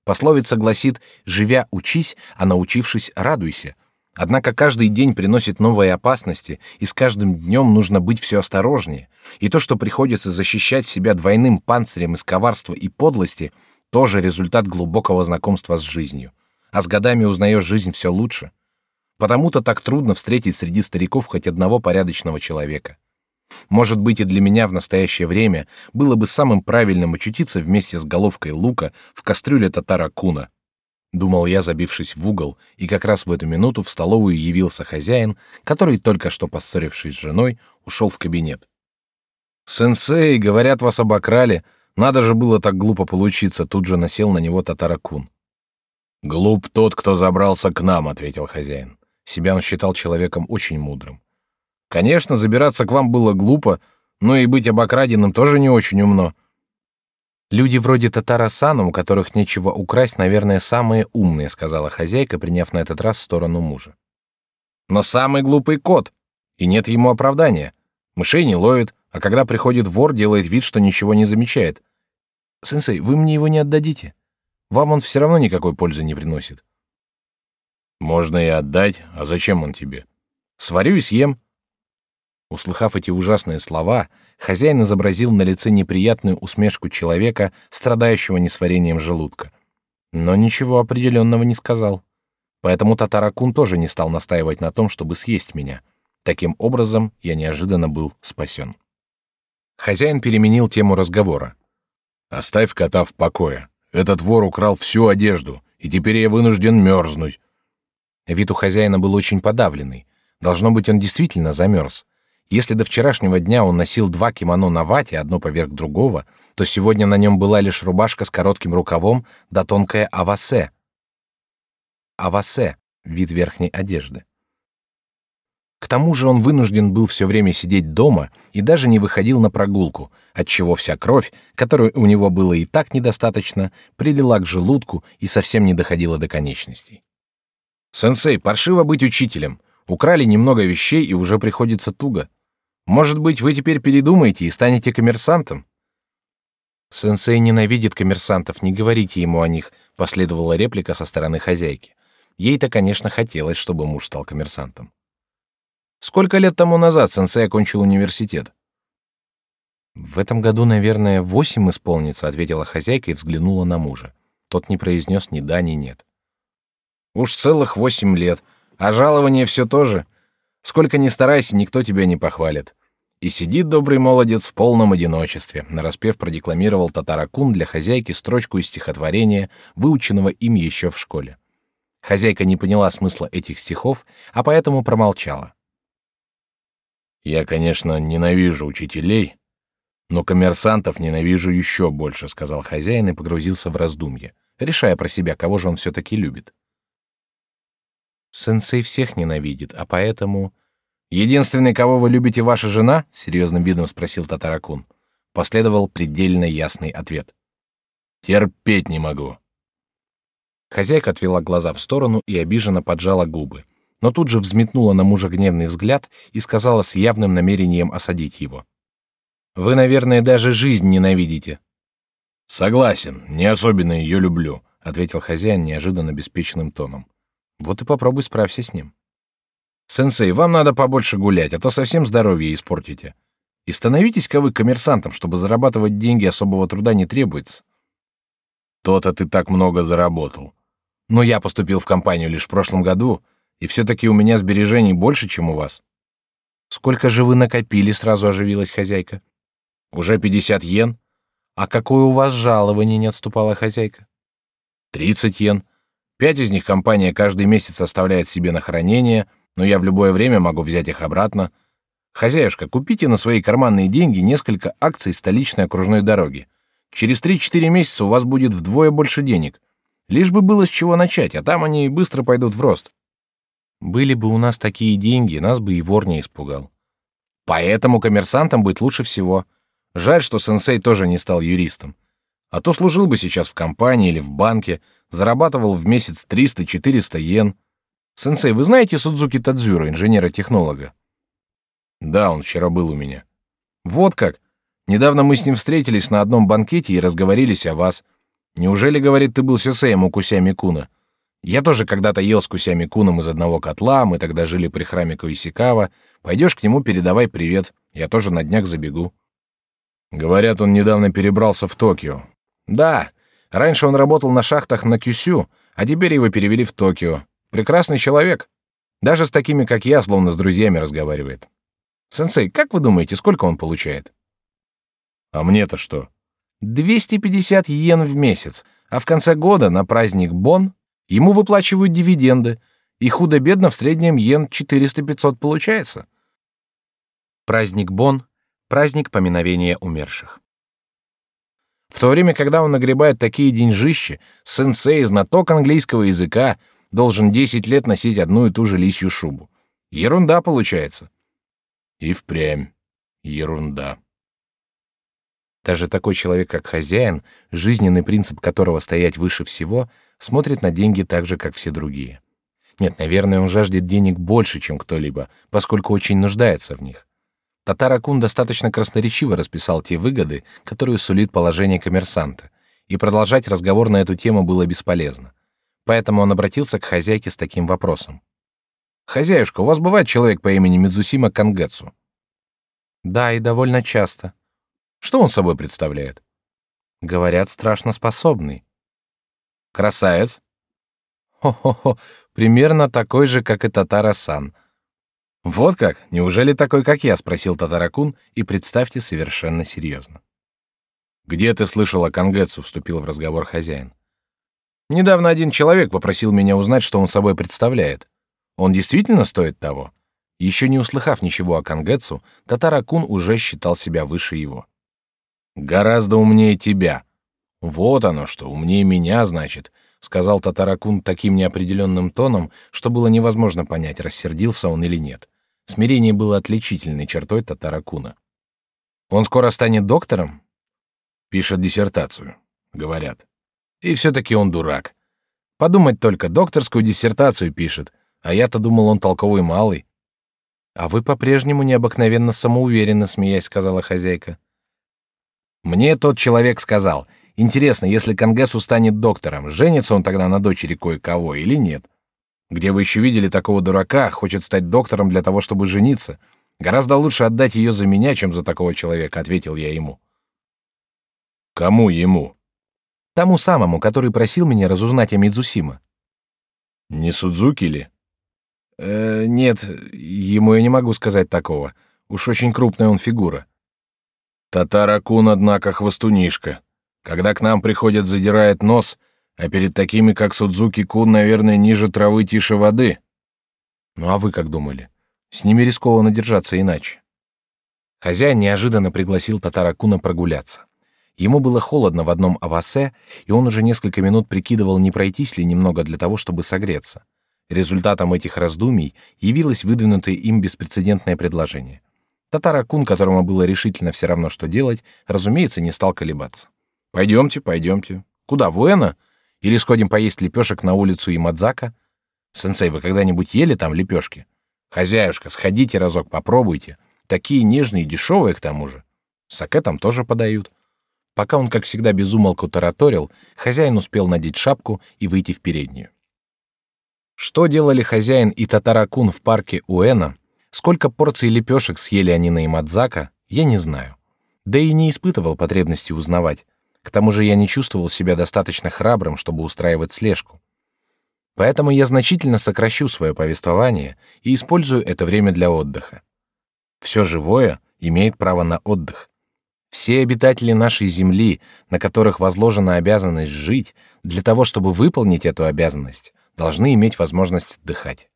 Пословица гласит «живя учись, а научившись радуйся». Однако каждый день приносит новые опасности, и с каждым днем нужно быть все осторожнее. И то, что приходится защищать себя двойным панцирем из коварства и подлости, тоже результат глубокого знакомства с жизнью. А с годами узнаешь жизнь все лучше. Потому-то так трудно встретить среди стариков хоть одного порядочного человека. Может быть, и для меня в настоящее время было бы самым правильным очутиться вместе с головкой лука в кастрюле татара куна. Думал я, забившись в угол, и как раз в эту минуту в столовую явился хозяин, который, только что поссорившись с женой, ушел в кабинет. «Сенсей, говорят, вас обокрали. Надо же было так глупо получиться», тут же насел на него татаракун. «Глуп тот, кто забрался к нам», — ответил хозяин. Себя он считал человеком очень мудрым. Конечно, забираться к вам было глупо, но и быть обокраденным тоже не очень умно. Люди вроде Татара Сана, у которых нечего украсть, наверное, самые умные, сказала хозяйка, приняв на этот раз сторону мужа. Но самый глупый кот, и нет ему оправдания. Мышей не ловит, а когда приходит вор, делает вид, что ничего не замечает. Сенсей, вы мне его не отдадите? Вам он все равно никакой пользы не приносит. Можно и отдать, а зачем он тебе? Сварю и съем. Услыхав эти ужасные слова, хозяин изобразил на лице неприятную усмешку человека, страдающего несварением желудка. Но ничего определенного не сказал. Поэтому Татаракун тоже не стал настаивать на том, чтобы съесть меня. Таким образом, я неожиданно был спасен. Хозяин переменил тему разговора. «Оставь кота в покое. Этот вор украл всю одежду, и теперь я вынужден мерзнуть». Вид у хозяина был очень подавленный. Должно быть, он действительно замерз. Если до вчерашнего дня он носил два кимоно на вате, одно поверх другого, то сегодня на нем была лишь рубашка с коротким рукавом да тонкая авасе. Авасе вид верхней одежды. К тому же он вынужден был все время сидеть дома и даже не выходил на прогулку, отчего вся кровь, которой у него было и так недостаточно, прилила к желудку и совсем не доходила до конечностей. «Сенсей, паршиво быть учителем. Украли немного вещей, и уже приходится туго. Может быть, вы теперь передумаете и станете коммерсантом?» «Сенсей ненавидит коммерсантов, не говорите ему о них», — последовала реплика со стороны хозяйки. Ей-то, конечно, хотелось, чтобы муж стал коммерсантом. Сколько лет тому назад сенсей окончил университет? В этом году, наверное, восемь исполнится, ответила хозяйка и взглянула на мужа. Тот не произнес ни да, ни нет. Уж целых восемь лет, а жалование все то же. Сколько ни старайся, никто тебя не похвалит. И сидит добрый молодец в полном одиночестве. Нараспев продекламировал Татаракун для хозяйки строчку из стихотворения, выученного им еще в школе. Хозяйка не поняла смысла этих стихов, а поэтому промолчала. Я, конечно, ненавижу учителей, но коммерсантов ненавижу еще больше, сказал хозяин и погрузился в раздумье, решая про себя, кого же он все-таки любит. Сенсей всех ненавидит, а поэтому... Единственный, кого вы любите, ваша жена? Серьезным видом спросил Татаракун. Последовал предельно ясный ответ. Терпеть не могу. Хозяйка отвела глаза в сторону и обиженно поджала губы но тут же взметнула на мужа гневный взгляд и сказала с явным намерением осадить его. «Вы, наверное, даже жизнь ненавидите». «Согласен, не особенно ее люблю», — ответил хозяин неожиданно беспечным тоном. «Вот и попробуй справься с ним». «Сенсей, вам надо побольше гулять, а то совсем здоровье испортите. И становитесь-ка вы коммерсантом, чтобы зарабатывать деньги особого труда не требуется». «То-то ты так много заработал. Но я поступил в компанию лишь в прошлом году, и все-таки у меня сбережений больше, чем у вас. Сколько же вы накопили? Сразу оживилась хозяйка. Уже пятьдесят йен. А какое у вас жалование? Не отступала хозяйка. Тридцать йен. Пять из них компания каждый месяц оставляет себе на хранение, но я в любое время могу взять их обратно. Хозяюшка, купите на свои карманные деньги несколько акций столичной окружной дороги. Через три-четыре месяца у вас будет вдвое больше денег. Лишь бы было с чего начать, а там они быстро пойдут в рост. Были бы у нас такие деньги, нас бы и вор не испугал. Поэтому коммерсантом быть лучше всего. Жаль, что сенсей тоже не стал юристом. А то служил бы сейчас в компании или в банке, зарабатывал в месяц 300-400 йен. Сенсей, вы знаете Судзуки Тадзюра, инженера-технолога? Да, он вчера был у меня. Вот как. Недавно мы с ним встретились на одном банкете и разговорились о вас. Неужели, говорит, ты был сёсеем у Кусями Куна? Я тоже когда-то ел с Кусями Куном из одного котла, мы тогда жили при храме Коисикава. Пойдешь к нему, передавай привет. Я тоже на днях забегу. Говорят, он недавно перебрался в Токио. Да, раньше он работал на шахтах на Кюсю, а теперь его перевели в Токио. Прекрасный человек. Даже с такими, как я, словно с друзьями разговаривает. Сенсей, как вы думаете, сколько он получает? А мне-то что? 250 йен в месяц, а в конце года на праздник Бон Ему выплачивают дивиденды, и худо-бедно в среднем йен 400-500 получается. Праздник Бон — праздник поминовения умерших. В то время, когда он нагребает такие деньжищи, сенсей, знаток английского языка, должен 10 лет носить одну и ту же лисью шубу. Ерунда получается. И впрямь ерунда. Даже такой человек, как хозяин, жизненный принцип которого стоять выше всего, смотрит на деньги так же, как все другие. Нет, наверное, он жаждет денег больше, чем кто-либо, поскольку очень нуждается в них. Татаракун достаточно красноречиво расписал те выгоды, которые сулит положение коммерсанта, и продолжать разговор на эту тему было бесполезно. Поэтому он обратился к хозяйке с таким вопросом. «Хозяюшка, у вас бывает человек по имени Мидзусима Кангетсу?» «Да, и довольно часто», что он собой представляет? Говорят, страшно способный. Красавец? Хо-хо-хо, примерно такой же, как и Татара-сан. Вот как? Неужели такой, как я? спросил Татаракун и представьте совершенно серьезно. Где ты слышал о Кангетсу? вступил в разговор хозяин. Недавно один человек попросил меня узнать, что он собой представляет. Он действительно стоит того? Еще не услыхав ничего о Кангетсу, Татаракун уже считал себя выше его. Гораздо умнее тебя. Вот оно что, умнее меня, значит. сказал Татаракун таким неопределенным тоном, что было невозможно понять, рассердился он или нет. Смирение было отличительной чертой Татаракуна. Он скоро станет доктором? Пишет диссертацию, говорят. И все-таки он дурак. Подумать только, докторскую диссертацию пишет, а я-то думал, он толковый малый. А вы по-прежнему необыкновенно самоуверенно, смеясь, сказала хозяйка. Мне тот человек сказал, интересно, если Конгессу станет доктором, женится он тогда на дочери кое-кого или нет? Где вы еще видели такого дурака, хочет стать доктором для того, чтобы жениться? Гораздо лучше отдать ее за меня, чем за такого человека, ответил я ему. Кому ему? Тому самому, который просил меня разузнать о Мидзусима. Не Судзуки ли? Э, нет, ему я не могу сказать такого. Уж очень крупная он фигура. Татаракун, однако, хвостунишка. Когда к нам приходят, задирает нос, а перед такими, как Судзуки-кун, наверное, ниже травы, тише воды. Ну а вы как думали? С ними рискованно держаться иначе. Хозяин неожиданно пригласил Татаракуна прогуляться. Ему было холодно в одном авасе, и он уже несколько минут прикидывал, не пройтись ли немного для того, чтобы согреться. Результатом этих раздумий явилось выдвинутое им беспрецедентное предложение. Татаракун, которому было решительно все равно, что делать, разумеется, не стал колебаться. «Пойдемте, пойдемте. Куда, в Уэна? Или сходим поесть лепешек на улицу Имадзака? Сенсей, вы когда-нибудь ели там лепешки? Хозяюшка, сходите разок, попробуйте. Такие нежные дешевые к тому же. Саке там тоже подают. Пока он, как всегда, безумолку тараторил, хозяин успел надеть шапку и выйти в переднюю. Что делали хозяин и Татаракун в парке Уэна, сколько порций лепешек съели они на Имадзака, я не знаю. Да и не испытывал потребности узнавать. К тому же я не чувствовал себя достаточно храбрым, чтобы устраивать слежку. Поэтому я значительно сокращу свое повествование и использую это время для отдыха. Все живое имеет право на отдых. Все обитатели нашей земли, на которых возложена обязанность жить, для того, чтобы выполнить эту обязанность, должны иметь возможность отдыхать.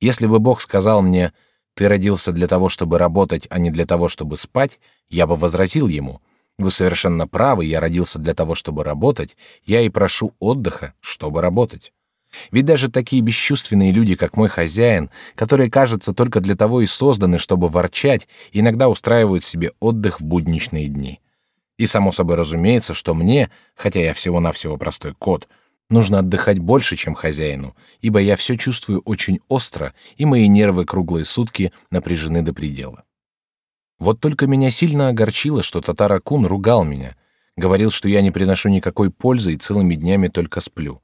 Если бы Бог сказал мне, ты родился для того, чтобы работать, а не для того, чтобы спать, я бы возразил ему, вы совершенно правы, я родился для того, чтобы работать, я и прошу отдыха, чтобы работать. Ведь даже такие бесчувственные люди, как мой хозяин, которые, кажется, только для того и созданы, чтобы ворчать, иногда устраивают себе отдых в будничные дни. И само собой разумеется, что мне, хотя я всего-навсего простой кот, нужно отдыхать больше, чем хозяину, ибо я все чувствую очень остро, и мои нервы круглые сутки напряжены до предела. Вот только меня сильно огорчило, что Татаракун ругал меня, говорил, что я не приношу никакой пользы и целыми днями только сплю.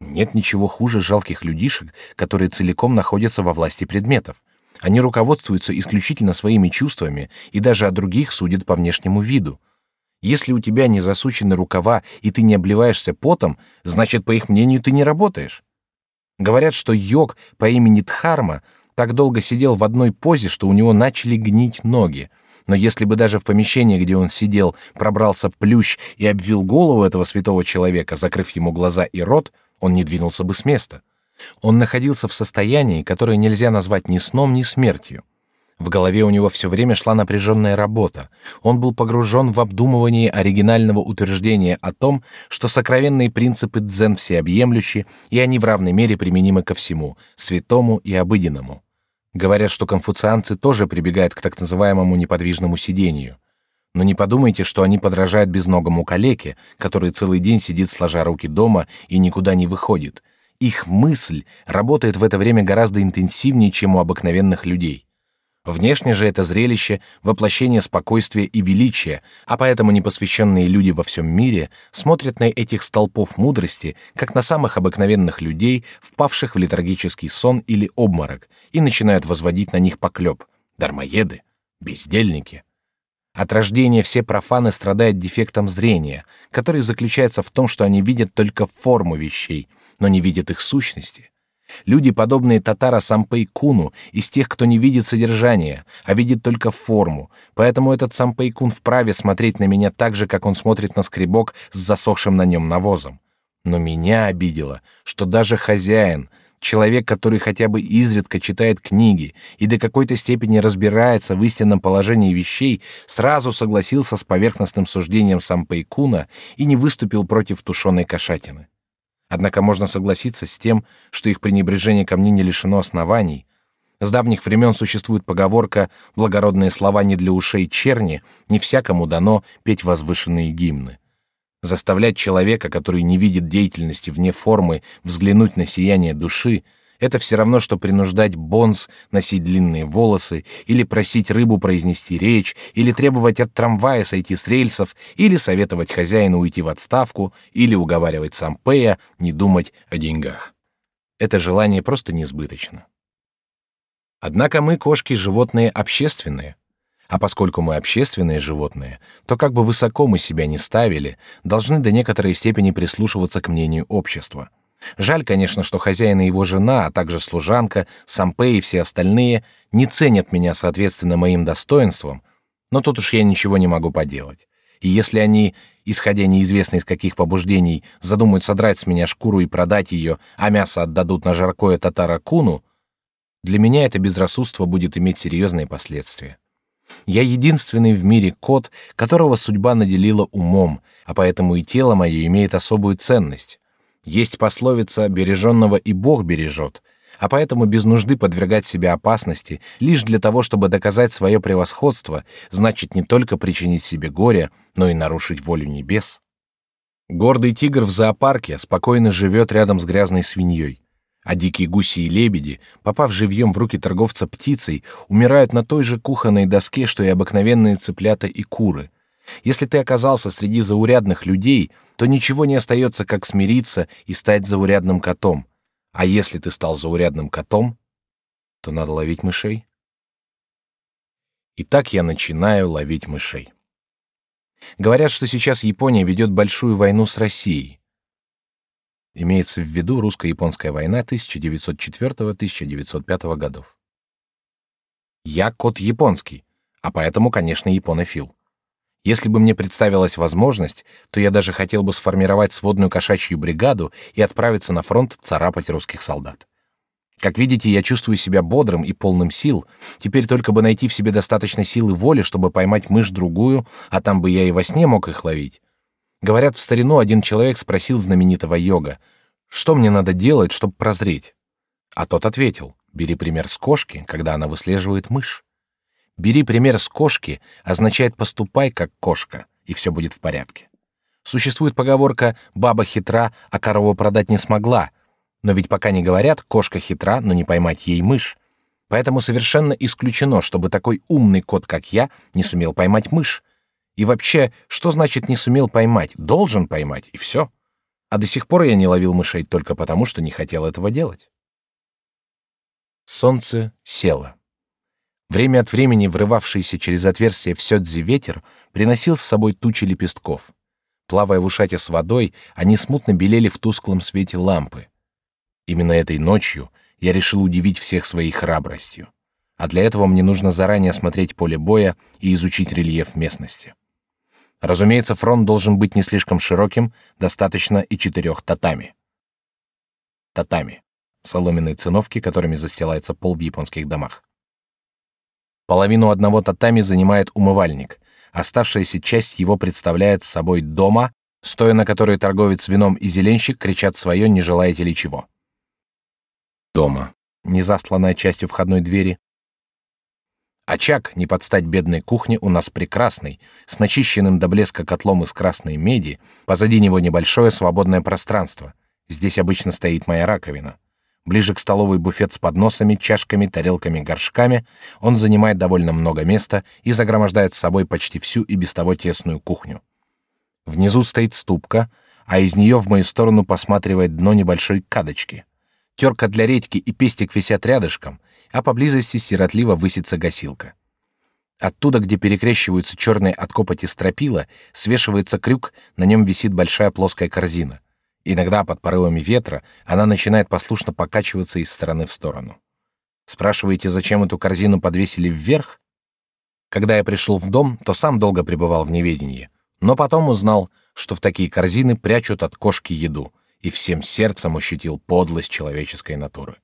Нет ничего хуже жалких людишек, которые целиком находятся во власти предметов. Они руководствуются исключительно своими чувствами и даже о других судят по внешнему виду. Если у тебя не засучены рукава и ты не обливаешься потом, значит, по их мнению, ты не работаешь. Говорят, что йог по имени Дхарма так долго сидел в одной позе, что у него начали гнить ноги. Но если бы даже в помещении, где он сидел, пробрался плющ и обвил голову этого святого человека, закрыв ему глаза и рот, он не двинулся бы с места. Он находился в состоянии, которое нельзя назвать ни сном, ни смертью. В голове у него все время шла напряженная работа. Он был погружен в обдумывание оригинального утверждения о том, что сокровенные принципы дзен всеобъемлющи, и они в равной мере применимы ко всему, святому и обыденному. Говорят, что конфуцианцы тоже прибегают к так называемому неподвижному сидению. Но не подумайте, что они подражают безногому калеке, который целый день сидит сложа руки дома и никуда не выходит. Их мысль работает в это время гораздо интенсивнее, чем у обыкновенных людей. Внешне же это зрелище — воплощение спокойствия и величия, а поэтому непосвященные люди во всем мире смотрят на этих столпов мудрости, как на самых обыкновенных людей, впавших в летаргический сон или обморок, и начинают возводить на них поклеп. Дармоеды, бездельники — от рождения все профаны страдают дефектом зрения, который заключается в том, что они видят только форму вещей, но не видят их сущности. Люди, подобные татара Сампейкуну, из тех, кто не видит содержания, а видит только форму, поэтому этот Сампейкун вправе смотреть на меня так же, как он смотрит на скребок с засохшим на нем навозом. Но меня обидело, что даже хозяин — Человек, который хотя бы изредка читает книги и до какой-то степени разбирается в истинном положении вещей, сразу согласился с поверхностным суждением Сампейкуна и не выступил против тушеной кошатины. Однако можно согласиться с тем, что их пренебрежение ко мне не лишено оснований. С давних времен существует поговорка «благородные слова не для ушей черни, не всякому дано петь возвышенные гимны». Заставлять человека, который не видит деятельности вне формы, взглянуть на сияние души — это все равно, что принуждать Бонс носить длинные волосы, или просить рыбу произнести речь, или требовать от трамвая сойти с рельсов, или советовать хозяину уйти в отставку, или уговаривать Сампея не думать о деньгах. Это желание просто несбыточно. Однако мы, кошки, животные общественные. А поскольку мы общественные животные, то как бы высоко мы себя не ставили, должны до некоторой степени прислушиваться к мнению общества — Жаль, конечно, что хозяин и его жена, а также служанка, Сампе и все остальные не ценят меня соответственно моим достоинствам, но тут уж я ничего не могу поделать. И если они, исходя неизвестно из каких побуждений, задумают содрать с меня шкуру и продать ее, а мясо отдадут на жаркое татара куну, для меня это безрассудство будет иметь серьезные последствия. Я единственный в мире кот, которого судьба наделила умом, а поэтому и тело мое имеет особую ценность. Есть пословица «береженного и Бог бережет», а поэтому без нужды подвергать себя опасности лишь для того, чтобы доказать свое превосходство, значит не только причинить себе горе, но и нарушить волю небес. Гордый тигр в зоопарке спокойно живет рядом с грязной свиньей, а дикие гуси и лебеди, попав живьем в руки торговца птицей, умирают на той же кухонной доске, что и обыкновенные цыплята и куры. Если ты оказался среди заурядных людей, то ничего не остается, как смириться и стать заурядным котом. А если ты стал заурядным котом, то надо ловить мышей. И так я начинаю ловить мышей. Говорят, что сейчас Япония ведет большую войну с Россией. Имеется в виду русско-японская война 1904-1905 годов. Я кот японский, а поэтому, конечно, японофил. Если бы мне представилась возможность, то я даже хотел бы сформировать сводную кошачью бригаду и отправиться на фронт царапать русских солдат. Как видите, я чувствую себя бодрым и полным сил. Теперь только бы найти в себе достаточно силы воли, чтобы поймать мышь другую, а там бы я и во сне мог их ловить. Говорят, в старину один человек спросил знаменитого йога, что мне надо делать, чтобы прозреть. А тот ответил: бери пример с кошки, когда она выслеживает мышь. Бери пример с кошки означает поступай как кошка, и все будет в порядке. Существует поговорка «баба хитра, а корову продать не смогла», но ведь пока не говорят «кошка хитра, но не поймать ей мышь». Поэтому совершенно исключено, чтобы такой умный кот, как я, не сумел поймать мышь. И вообще, что значит не сумел поймать? Должен поймать, и все. А до сих пор я не ловил мышей только потому, что не хотел этого делать. Солнце село. Время от времени врывавшийся через отверстие в сёдзи ветер приносил с собой тучи лепестков. Плавая в ушате с водой, они смутно белели в тусклом свете лампы. Именно этой ночью я решил удивить всех своей храбростью. А для этого мне нужно заранее осмотреть поле боя и изучить рельеф местности. Разумеется, фронт должен быть не слишком широким, достаточно и четырех татами. Татами — соломенные циновки, которыми застилается пол в японских домах. Половину одного татами занимает умывальник. Оставшаяся часть его представляет собой дома, стоя на которой торговец вином и зеленщик кричат свое «не желаете ли чего?». Дома, не засланная частью входной двери. Очаг, не под стать бедной кухне, у нас прекрасный, с начищенным до блеска котлом из красной меди, позади него небольшое свободное пространство. Здесь обычно стоит моя раковина. Ближе к столовой буфет с подносами, чашками, тарелками, горшками. Он занимает довольно много места и загромождает с собой почти всю и без того тесную кухню. Внизу стоит ступка, а из нее в мою сторону посматривает дно небольшой кадочки. Терка для редьки и пестик висят рядышком, а поблизости сиротливо высится гасилка. Оттуда, где перекрещиваются черные от копоти стропила, свешивается крюк, на нем висит большая плоская корзина. Иногда под порывами ветра она начинает послушно покачиваться из стороны в сторону. Спрашиваете, зачем эту корзину подвесили вверх? Когда я пришел в дом, то сам долго пребывал в неведении, но потом узнал, что в такие корзины прячут от кошки еду, и всем сердцем ощутил подлость человеческой натуры.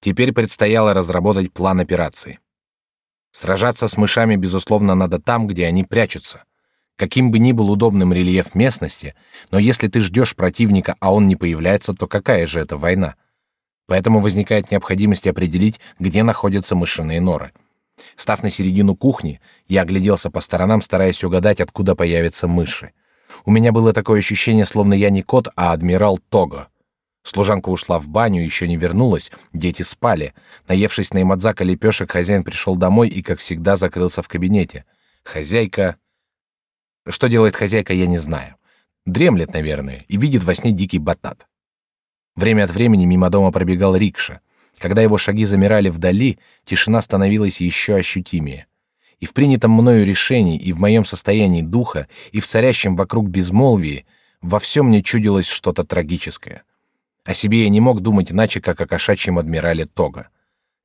Теперь предстояло разработать план операции. Сражаться с мышами, безусловно, надо там, где они прячутся. Каким бы ни был удобным рельеф местности, но если ты ждешь противника, а он не появляется, то какая же это война? Поэтому возникает необходимость определить, где находятся мышиные норы. Став на середину кухни, я огляделся по сторонам, стараясь угадать, откуда появятся мыши. У меня было такое ощущение, словно я не кот, а адмирал Того. Служанка ушла в баню, еще не вернулась, дети спали. Наевшись на имадзака лепешек, хозяин пришел домой и, как всегда, закрылся в кабинете. Хозяйка... Что делает хозяйка, я не знаю. Дремлет, наверное, и видит во сне дикий батат. Время от времени мимо дома пробегал рикша. Когда его шаги замирали вдали, тишина становилась еще ощутимее. И в принятом мною решении, и в моем состоянии духа, и в царящем вокруг безмолвии, во всем мне чудилось что-то трагическое. О себе я не мог думать иначе, как о кошачьем адмирале Тога.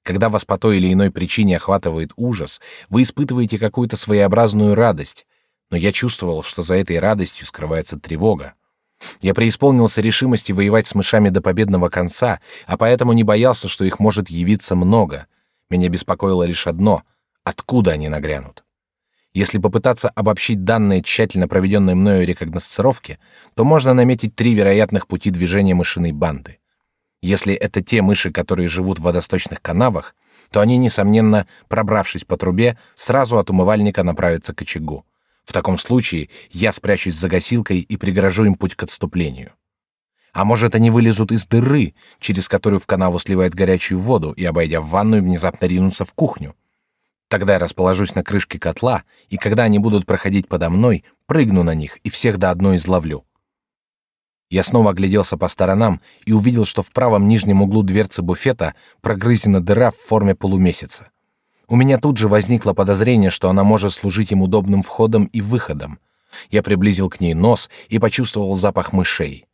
Когда вас по той или иной причине охватывает ужас, вы испытываете какую-то своеобразную радость, но я чувствовал, что за этой радостью скрывается тревога. Я преисполнился решимости воевать с мышами до победного конца, а поэтому не боялся, что их может явиться много. Меня беспокоило лишь одно — откуда они нагрянут. Если попытаться обобщить данные тщательно проведенной мною рекогносцировки, то можно наметить три вероятных пути движения мышиной банды. Если это те мыши, которые живут в водосточных канавах, то они, несомненно, пробравшись по трубе, сразу от умывальника направятся к очагу. В таком случае я спрячусь за гасилкой и прегражу им путь к отступлению. А может, они вылезут из дыры, через которую в канаву сливает горячую воду, и, обойдя в ванную, внезапно ринутся в кухню. Тогда я расположусь на крышке котла, и когда они будут проходить подо мной, прыгну на них и всех до одной изловлю. Я снова огляделся по сторонам и увидел, что в правом нижнем углу дверцы буфета прогрызена дыра в форме полумесяца. У меня тут же возникло подозрение, что она может служить им удобным входом и выходом. Я приблизил к ней нос и почувствовал запах мышей.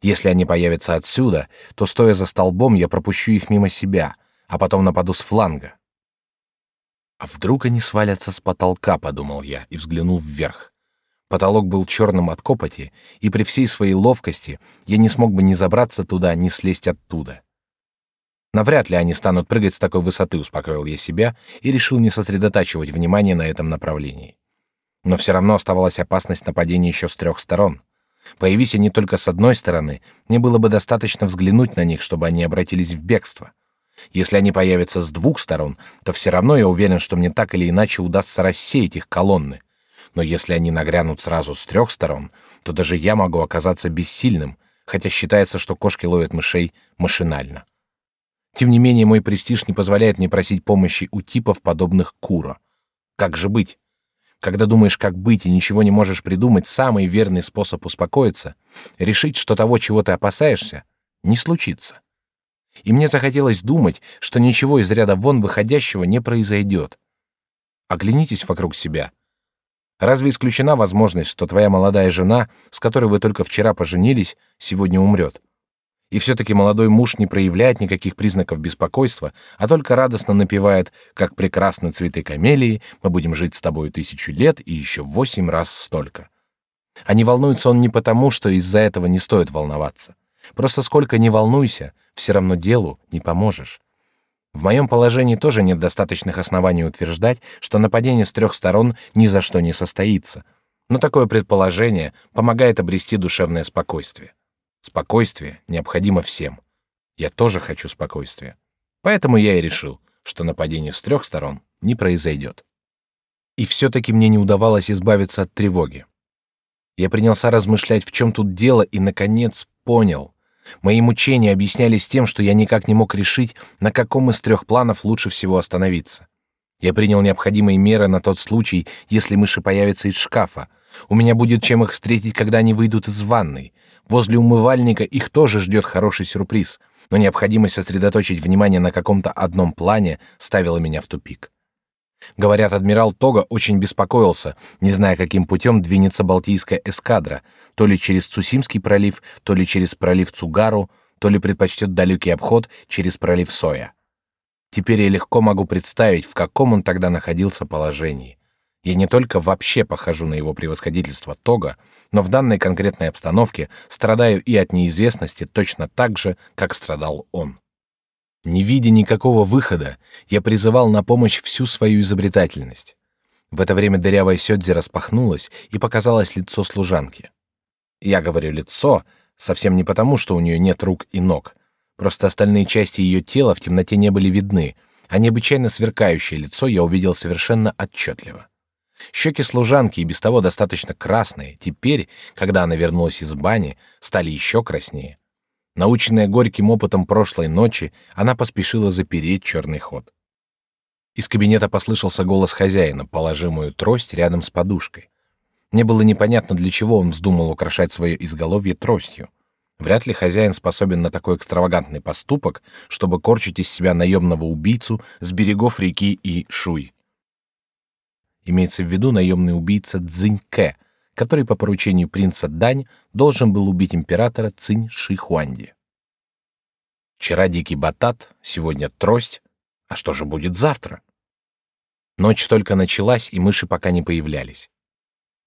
Если они появятся отсюда, то, стоя за столбом, я пропущу их мимо себя, а потом нападу с фланга. А вдруг они свалятся с потолка, подумал я и взглянул вверх. Потолок был черным от копоти, и при всей своей ловкости я не смог бы ни забраться туда, ни слезть оттуда. Навряд ли они станут прыгать с такой высоты, успокоил я себя и решил не сосредотачивать внимание на этом направлении. Но все равно оставалась опасность нападения еще с трех сторон. Появись они только с одной стороны, мне было бы достаточно взглянуть на них, чтобы они обратились в бегство. Если они появятся с двух сторон, то все равно я уверен, что мне так или иначе удастся рассеять их колонны. Но если они нагрянут сразу с трех сторон, то даже я могу оказаться бессильным, хотя считается, что кошки ловят мышей машинально. Тем не менее, мой престиж не позволяет мне просить помощи у типов, подобных Куро. Как же быть? Когда думаешь, как быть, и ничего не можешь придумать, самый верный способ успокоиться — решить, что того, чего ты опасаешься, не случится и мне захотелось думать, что ничего из ряда вон выходящего не произойдет. Оглянитесь вокруг себя. Разве исключена возможность, что твоя молодая жена, с которой вы только вчера поженились, сегодня умрет? И все-таки молодой муж не проявляет никаких признаков беспокойства, а только радостно напевает, как прекрасны цветы камелии, мы будем жить с тобой тысячу лет и еще восемь раз столько. А не волнуется он не потому, что из-за этого не стоит волноваться. Просто сколько не волнуйся, все равно делу не поможешь. В моем положении тоже нет достаточных оснований утверждать, что нападение с трех сторон ни за что не состоится. Но такое предположение помогает обрести душевное спокойствие. Спокойствие необходимо всем. Я тоже хочу спокойствия. Поэтому я и решил, что нападение с трех сторон не произойдет. И все-таки мне не удавалось избавиться от тревоги. Я принялся размышлять, в чем тут дело, и, наконец, понял. Мои мучения объяснялись тем, что я никак не мог решить, на каком из трех планов лучше всего остановиться. Я принял необходимые меры на тот случай, если мыши появятся из шкафа. У меня будет чем их встретить, когда они выйдут из ванной. Возле умывальника их тоже ждет хороший сюрприз, но необходимость сосредоточить внимание на каком-то одном плане ставила меня в тупик. Говорят, адмирал Тога очень беспокоился, не зная, каким путем двинется Балтийская эскадра, то ли через Цусимский пролив, то ли через пролив Цугару, то ли предпочтет далекий обход через пролив Соя. Теперь я легко могу представить, в каком он тогда находился положении. Я не только вообще похожу на его превосходительство Тога, но в данной конкретной обстановке страдаю и от неизвестности точно так же, как страдал он. Не видя никакого выхода, я призывал на помощь всю свою изобретательность. В это время дырявая сёдзи распахнулась, и показалось лицо служанки. Я говорю «лицо», совсем не потому, что у нее нет рук и ног. Просто остальные части ее тела в темноте не были видны, а необычайно сверкающее лицо я увидел совершенно отчетливо. Щеки служанки, и без того достаточно красные, теперь, когда она вернулась из бани, стали еще краснее. Наученная горьким опытом прошлой ночи, она поспешила запереть черный ход. Из кабинета послышался голос хозяина, положимую трость рядом с подушкой. Мне было непонятно, для чего он вздумал украшать свое изголовье тростью. Вряд ли хозяин способен на такой экстравагантный поступок, чтобы корчить из себя наемного убийцу с берегов реки и Шуй. Имеется в виду наемный убийца Цзиньке, который по поручению принца Дань должен был убить императора Цинь Ши Хуанди. Вчера дикий батат, сегодня трость. А что же будет завтра? Ночь только началась, и мыши пока не появлялись.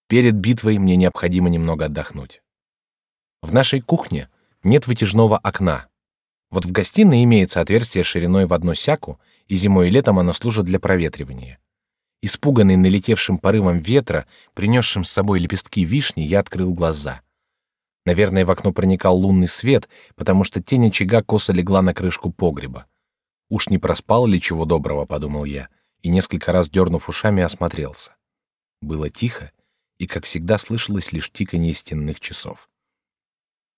Перед битвой мне необходимо немного отдохнуть. В нашей кухне нет вытяжного окна. Вот в гостиной имеется отверстие шириной в одну сяку, и зимой и летом оно служит для проветривания. Испуганный налетевшим порывом ветра, принесшим с собой лепестки вишни, я открыл глаза. Наверное, в окно проникал лунный свет, потому что тень очага косо легла на крышку погреба. Уж не проспал ли чего доброго, подумал я, и несколько раз дернув ушами, осмотрелся. Было тихо, и, как всегда, слышалось лишь тиканье стенных часов.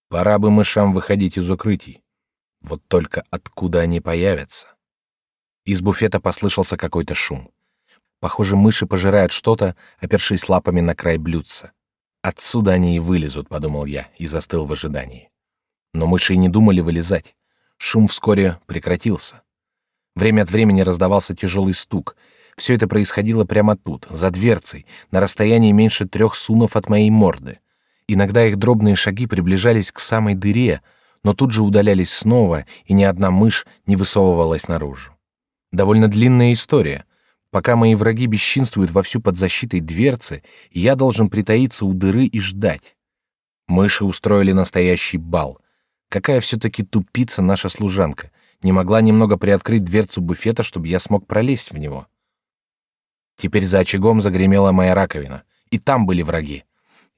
Пора бы мышам выходить из укрытий. Вот только откуда они появятся? Из буфета послышался какой-то шум. Похоже, мыши пожирают что-то, опершись лапами на край блюдца. Отсюда они и вылезут, подумал я и застыл в ожидании. Но мыши и не думали вылезать. Шум вскоре прекратился. Время от времени раздавался тяжелый стук. Все это происходило прямо тут, за дверцей, на расстоянии меньше трех сунов от моей морды. Иногда их дробные шаги приближались к самой дыре, но тут же удалялись снова, и ни одна мышь не высовывалась наружу. Довольно длинная история, Пока мои враги бесчинствуют вовсю под защитой дверцы, я должен притаиться у дыры и ждать. Мыши устроили настоящий бал. Какая все-таки тупица наша служанка. Не могла немного приоткрыть дверцу буфета, чтобы я смог пролезть в него. Теперь за очагом загремела моя раковина. И там были враги.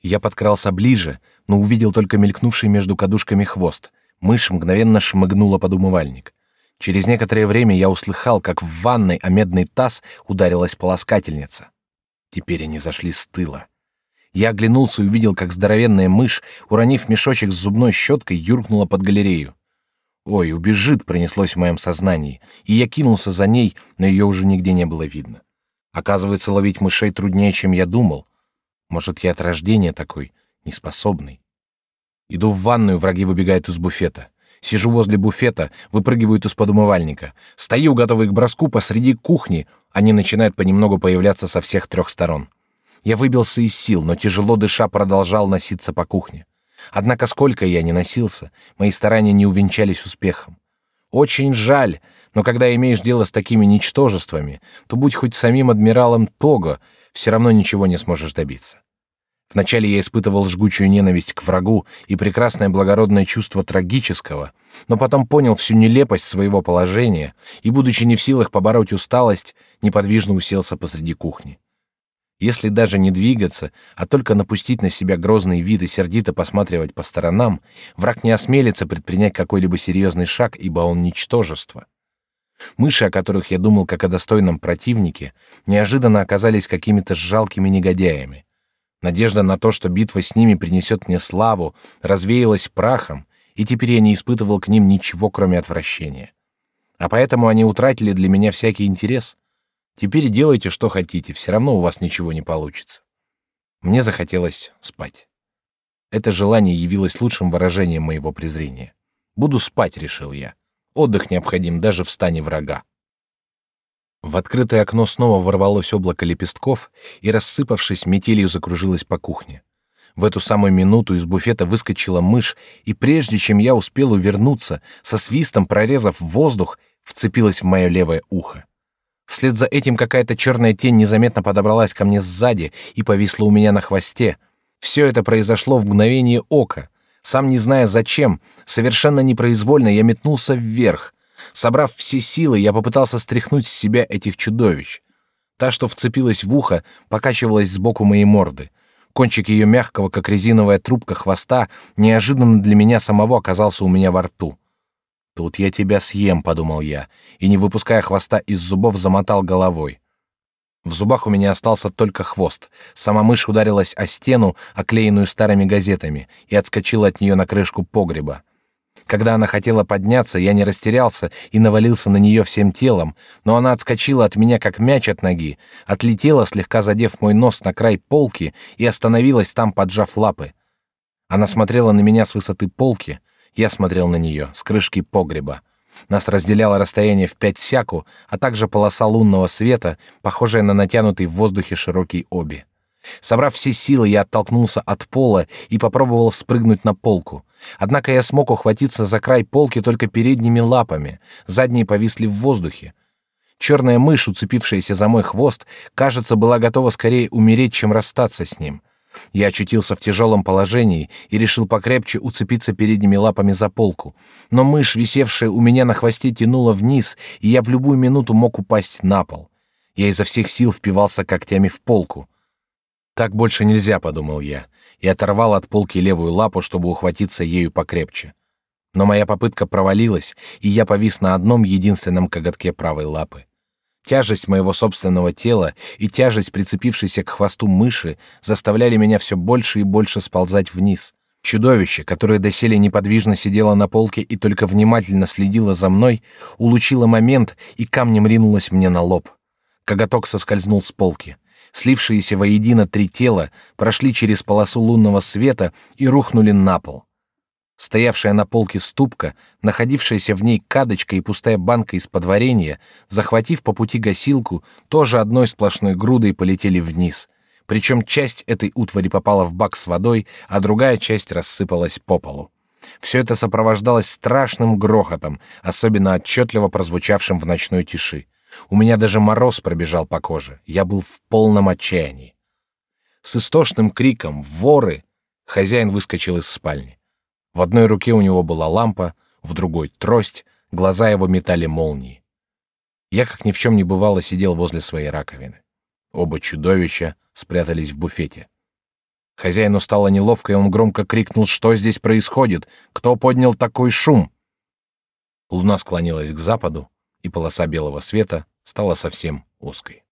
Я подкрался ближе, но увидел только мелькнувший между кадушками хвост. Мышь мгновенно шмыгнула под умывальник. Через некоторое время я услыхал, как в ванной о медный таз ударилась полоскательница. Теперь они зашли с тыла. Я оглянулся и увидел, как здоровенная мышь, уронив мешочек с зубной щеткой, юркнула под галерею. Ой, убежит, пронеслось в моем сознании, и я кинулся за ней, но ее уже нигде не было видно. Оказывается, ловить мышей труднее, чем я думал. Может, я от рождения такой неспособный. Иду в ванную, враги выбегают из буфета. Сижу возле буфета, выпрыгивают из-под умывальника. Стою, готовый к броску, посреди кухни. Они начинают понемногу появляться со всех трех сторон. Я выбился из сил, но тяжело дыша продолжал носиться по кухне. Однако сколько я ни носился, мои старания не увенчались успехом. Очень жаль, но когда имеешь дело с такими ничтожествами, то будь хоть самим адмиралом Того, все равно ничего не сможешь добиться. Вначале я испытывал жгучую ненависть к врагу и прекрасное благородное чувство трагического, но потом понял всю нелепость своего положения и, будучи не в силах побороть усталость, неподвижно уселся посреди кухни. Если даже не двигаться, а только напустить на себя грозный вид и сердито посматривать по сторонам, враг не осмелится предпринять какой-либо серьезный шаг, ибо он ничтожество. Мыши, о которых я думал как о достойном противнике, неожиданно оказались какими-то жалкими негодяями. Надежда на то, что битва с ними принесет мне славу, развеялась прахом, и теперь я не испытывал к ним ничего, кроме отвращения. А поэтому они утратили для меня всякий интерес. Теперь делайте, что хотите, все равно у вас ничего не получится. Мне захотелось спать. Это желание явилось лучшим выражением моего презрения. Буду спать, решил я. Отдых необходим даже в стане врага. В открытое окно снова ворвалось облако лепестков и, рассыпавшись, метелью закружилось по кухне. В эту самую минуту из буфета выскочила мышь, и прежде чем я успел увернуться, со свистом прорезав воздух, вцепилась в мое левое ухо. Вслед за этим какая-то черная тень незаметно подобралась ко мне сзади и повисла у меня на хвосте. Все это произошло в мгновение ока. Сам не зная зачем, совершенно непроизвольно я метнулся вверх, Собрав все силы, я попытался стряхнуть с себя этих чудовищ. Та, что вцепилась в ухо, покачивалась сбоку моей морды. Кончик ее мягкого, как резиновая трубка хвоста, неожиданно для меня самого оказался у меня во рту. «Тут я тебя съем», — подумал я, и, не выпуская хвоста из зубов, замотал головой. В зубах у меня остался только хвост. Сама мышь ударилась о стену, оклеенную старыми газетами, и отскочила от нее на крышку погреба. Когда она хотела подняться, я не растерялся и навалился на нее всем телом, но она отскочила от меня как мяч от ноги, отлетела, слегка задев мой нос на край полки и остановилась там, поджав лапы. Она смотрела на меня с высоты полки, я смотрел на нее с крышки погреба. Нас разделяло расстояние в пять сяку, а также полоса лунного света, похожая на натянутый в воздухе широкий оби. Собрав все силы, я оттолкнулся от пола и попробовал спрыгнуть на полку. Однако я смог ухватиться за край полки только передними лапами, задние повисли в воздухе. Черная мышь, уцепившаяся за мой хвост, кажется, была готова скорее умереть, чем расстаться с ним. Я очутился в тяжелом положении и решил покрепче уцепиться передними лапами за полку. Но мышь, висевшая у меня на хвосте, тянула вниз, и я в любую минуту мог упасть на пол. Я изо всех сил впивался когтями в полку. Так больше нельзя, подумал я, и оторвал от полки левую лапу, чтобы ухватиться ею покрепче. Но моя попытка провалилась, и я повис на одном единственном коготке правой лапы. Тяжесть моего собственного тела и тяжесть, прицепившейся к хвосту мыши, заставляли меня все больше и больше сползать вниз. Чудовище, которое доселе неподвижно сидело на полке и только внимательно следило за мной, улучило момент и камнем ринулось мне на лоб. Коготок соскользнул с полки. Слившиеся воедино три тела прошли через полосу лунного света и рухнули на пол. Стоявшая на полке ступка, находившаяся в ней кадочка и пустая банка из-под варенья, захватив по пути гасилку, тоже одной сплошной грудой полетели вниз. Причем часть этой утвари попала в бак с водой, а другая часть рассыпалась по полу. Все это сопровождалось страшным грохотом, особенно отчетливо прозвучавшим в ночной тиши. У меня даже мороз пробежал по коже. Я был в полном отчаянии. С истошным криком «Воры!» хозяин выскочил из спальни. В одной руке у него была лампа, в другой — трость, глаза его метали молнии. Я, как ни в чем не бывало, сидел возле своей раковины. Оба чудовища спрятались в буфете. Хозяину стало неловко, и он громко крикнул, что здесь происходит, кто поднял такой шум. Луна склонилась к западу, и полоса белого света стала совсем узкой.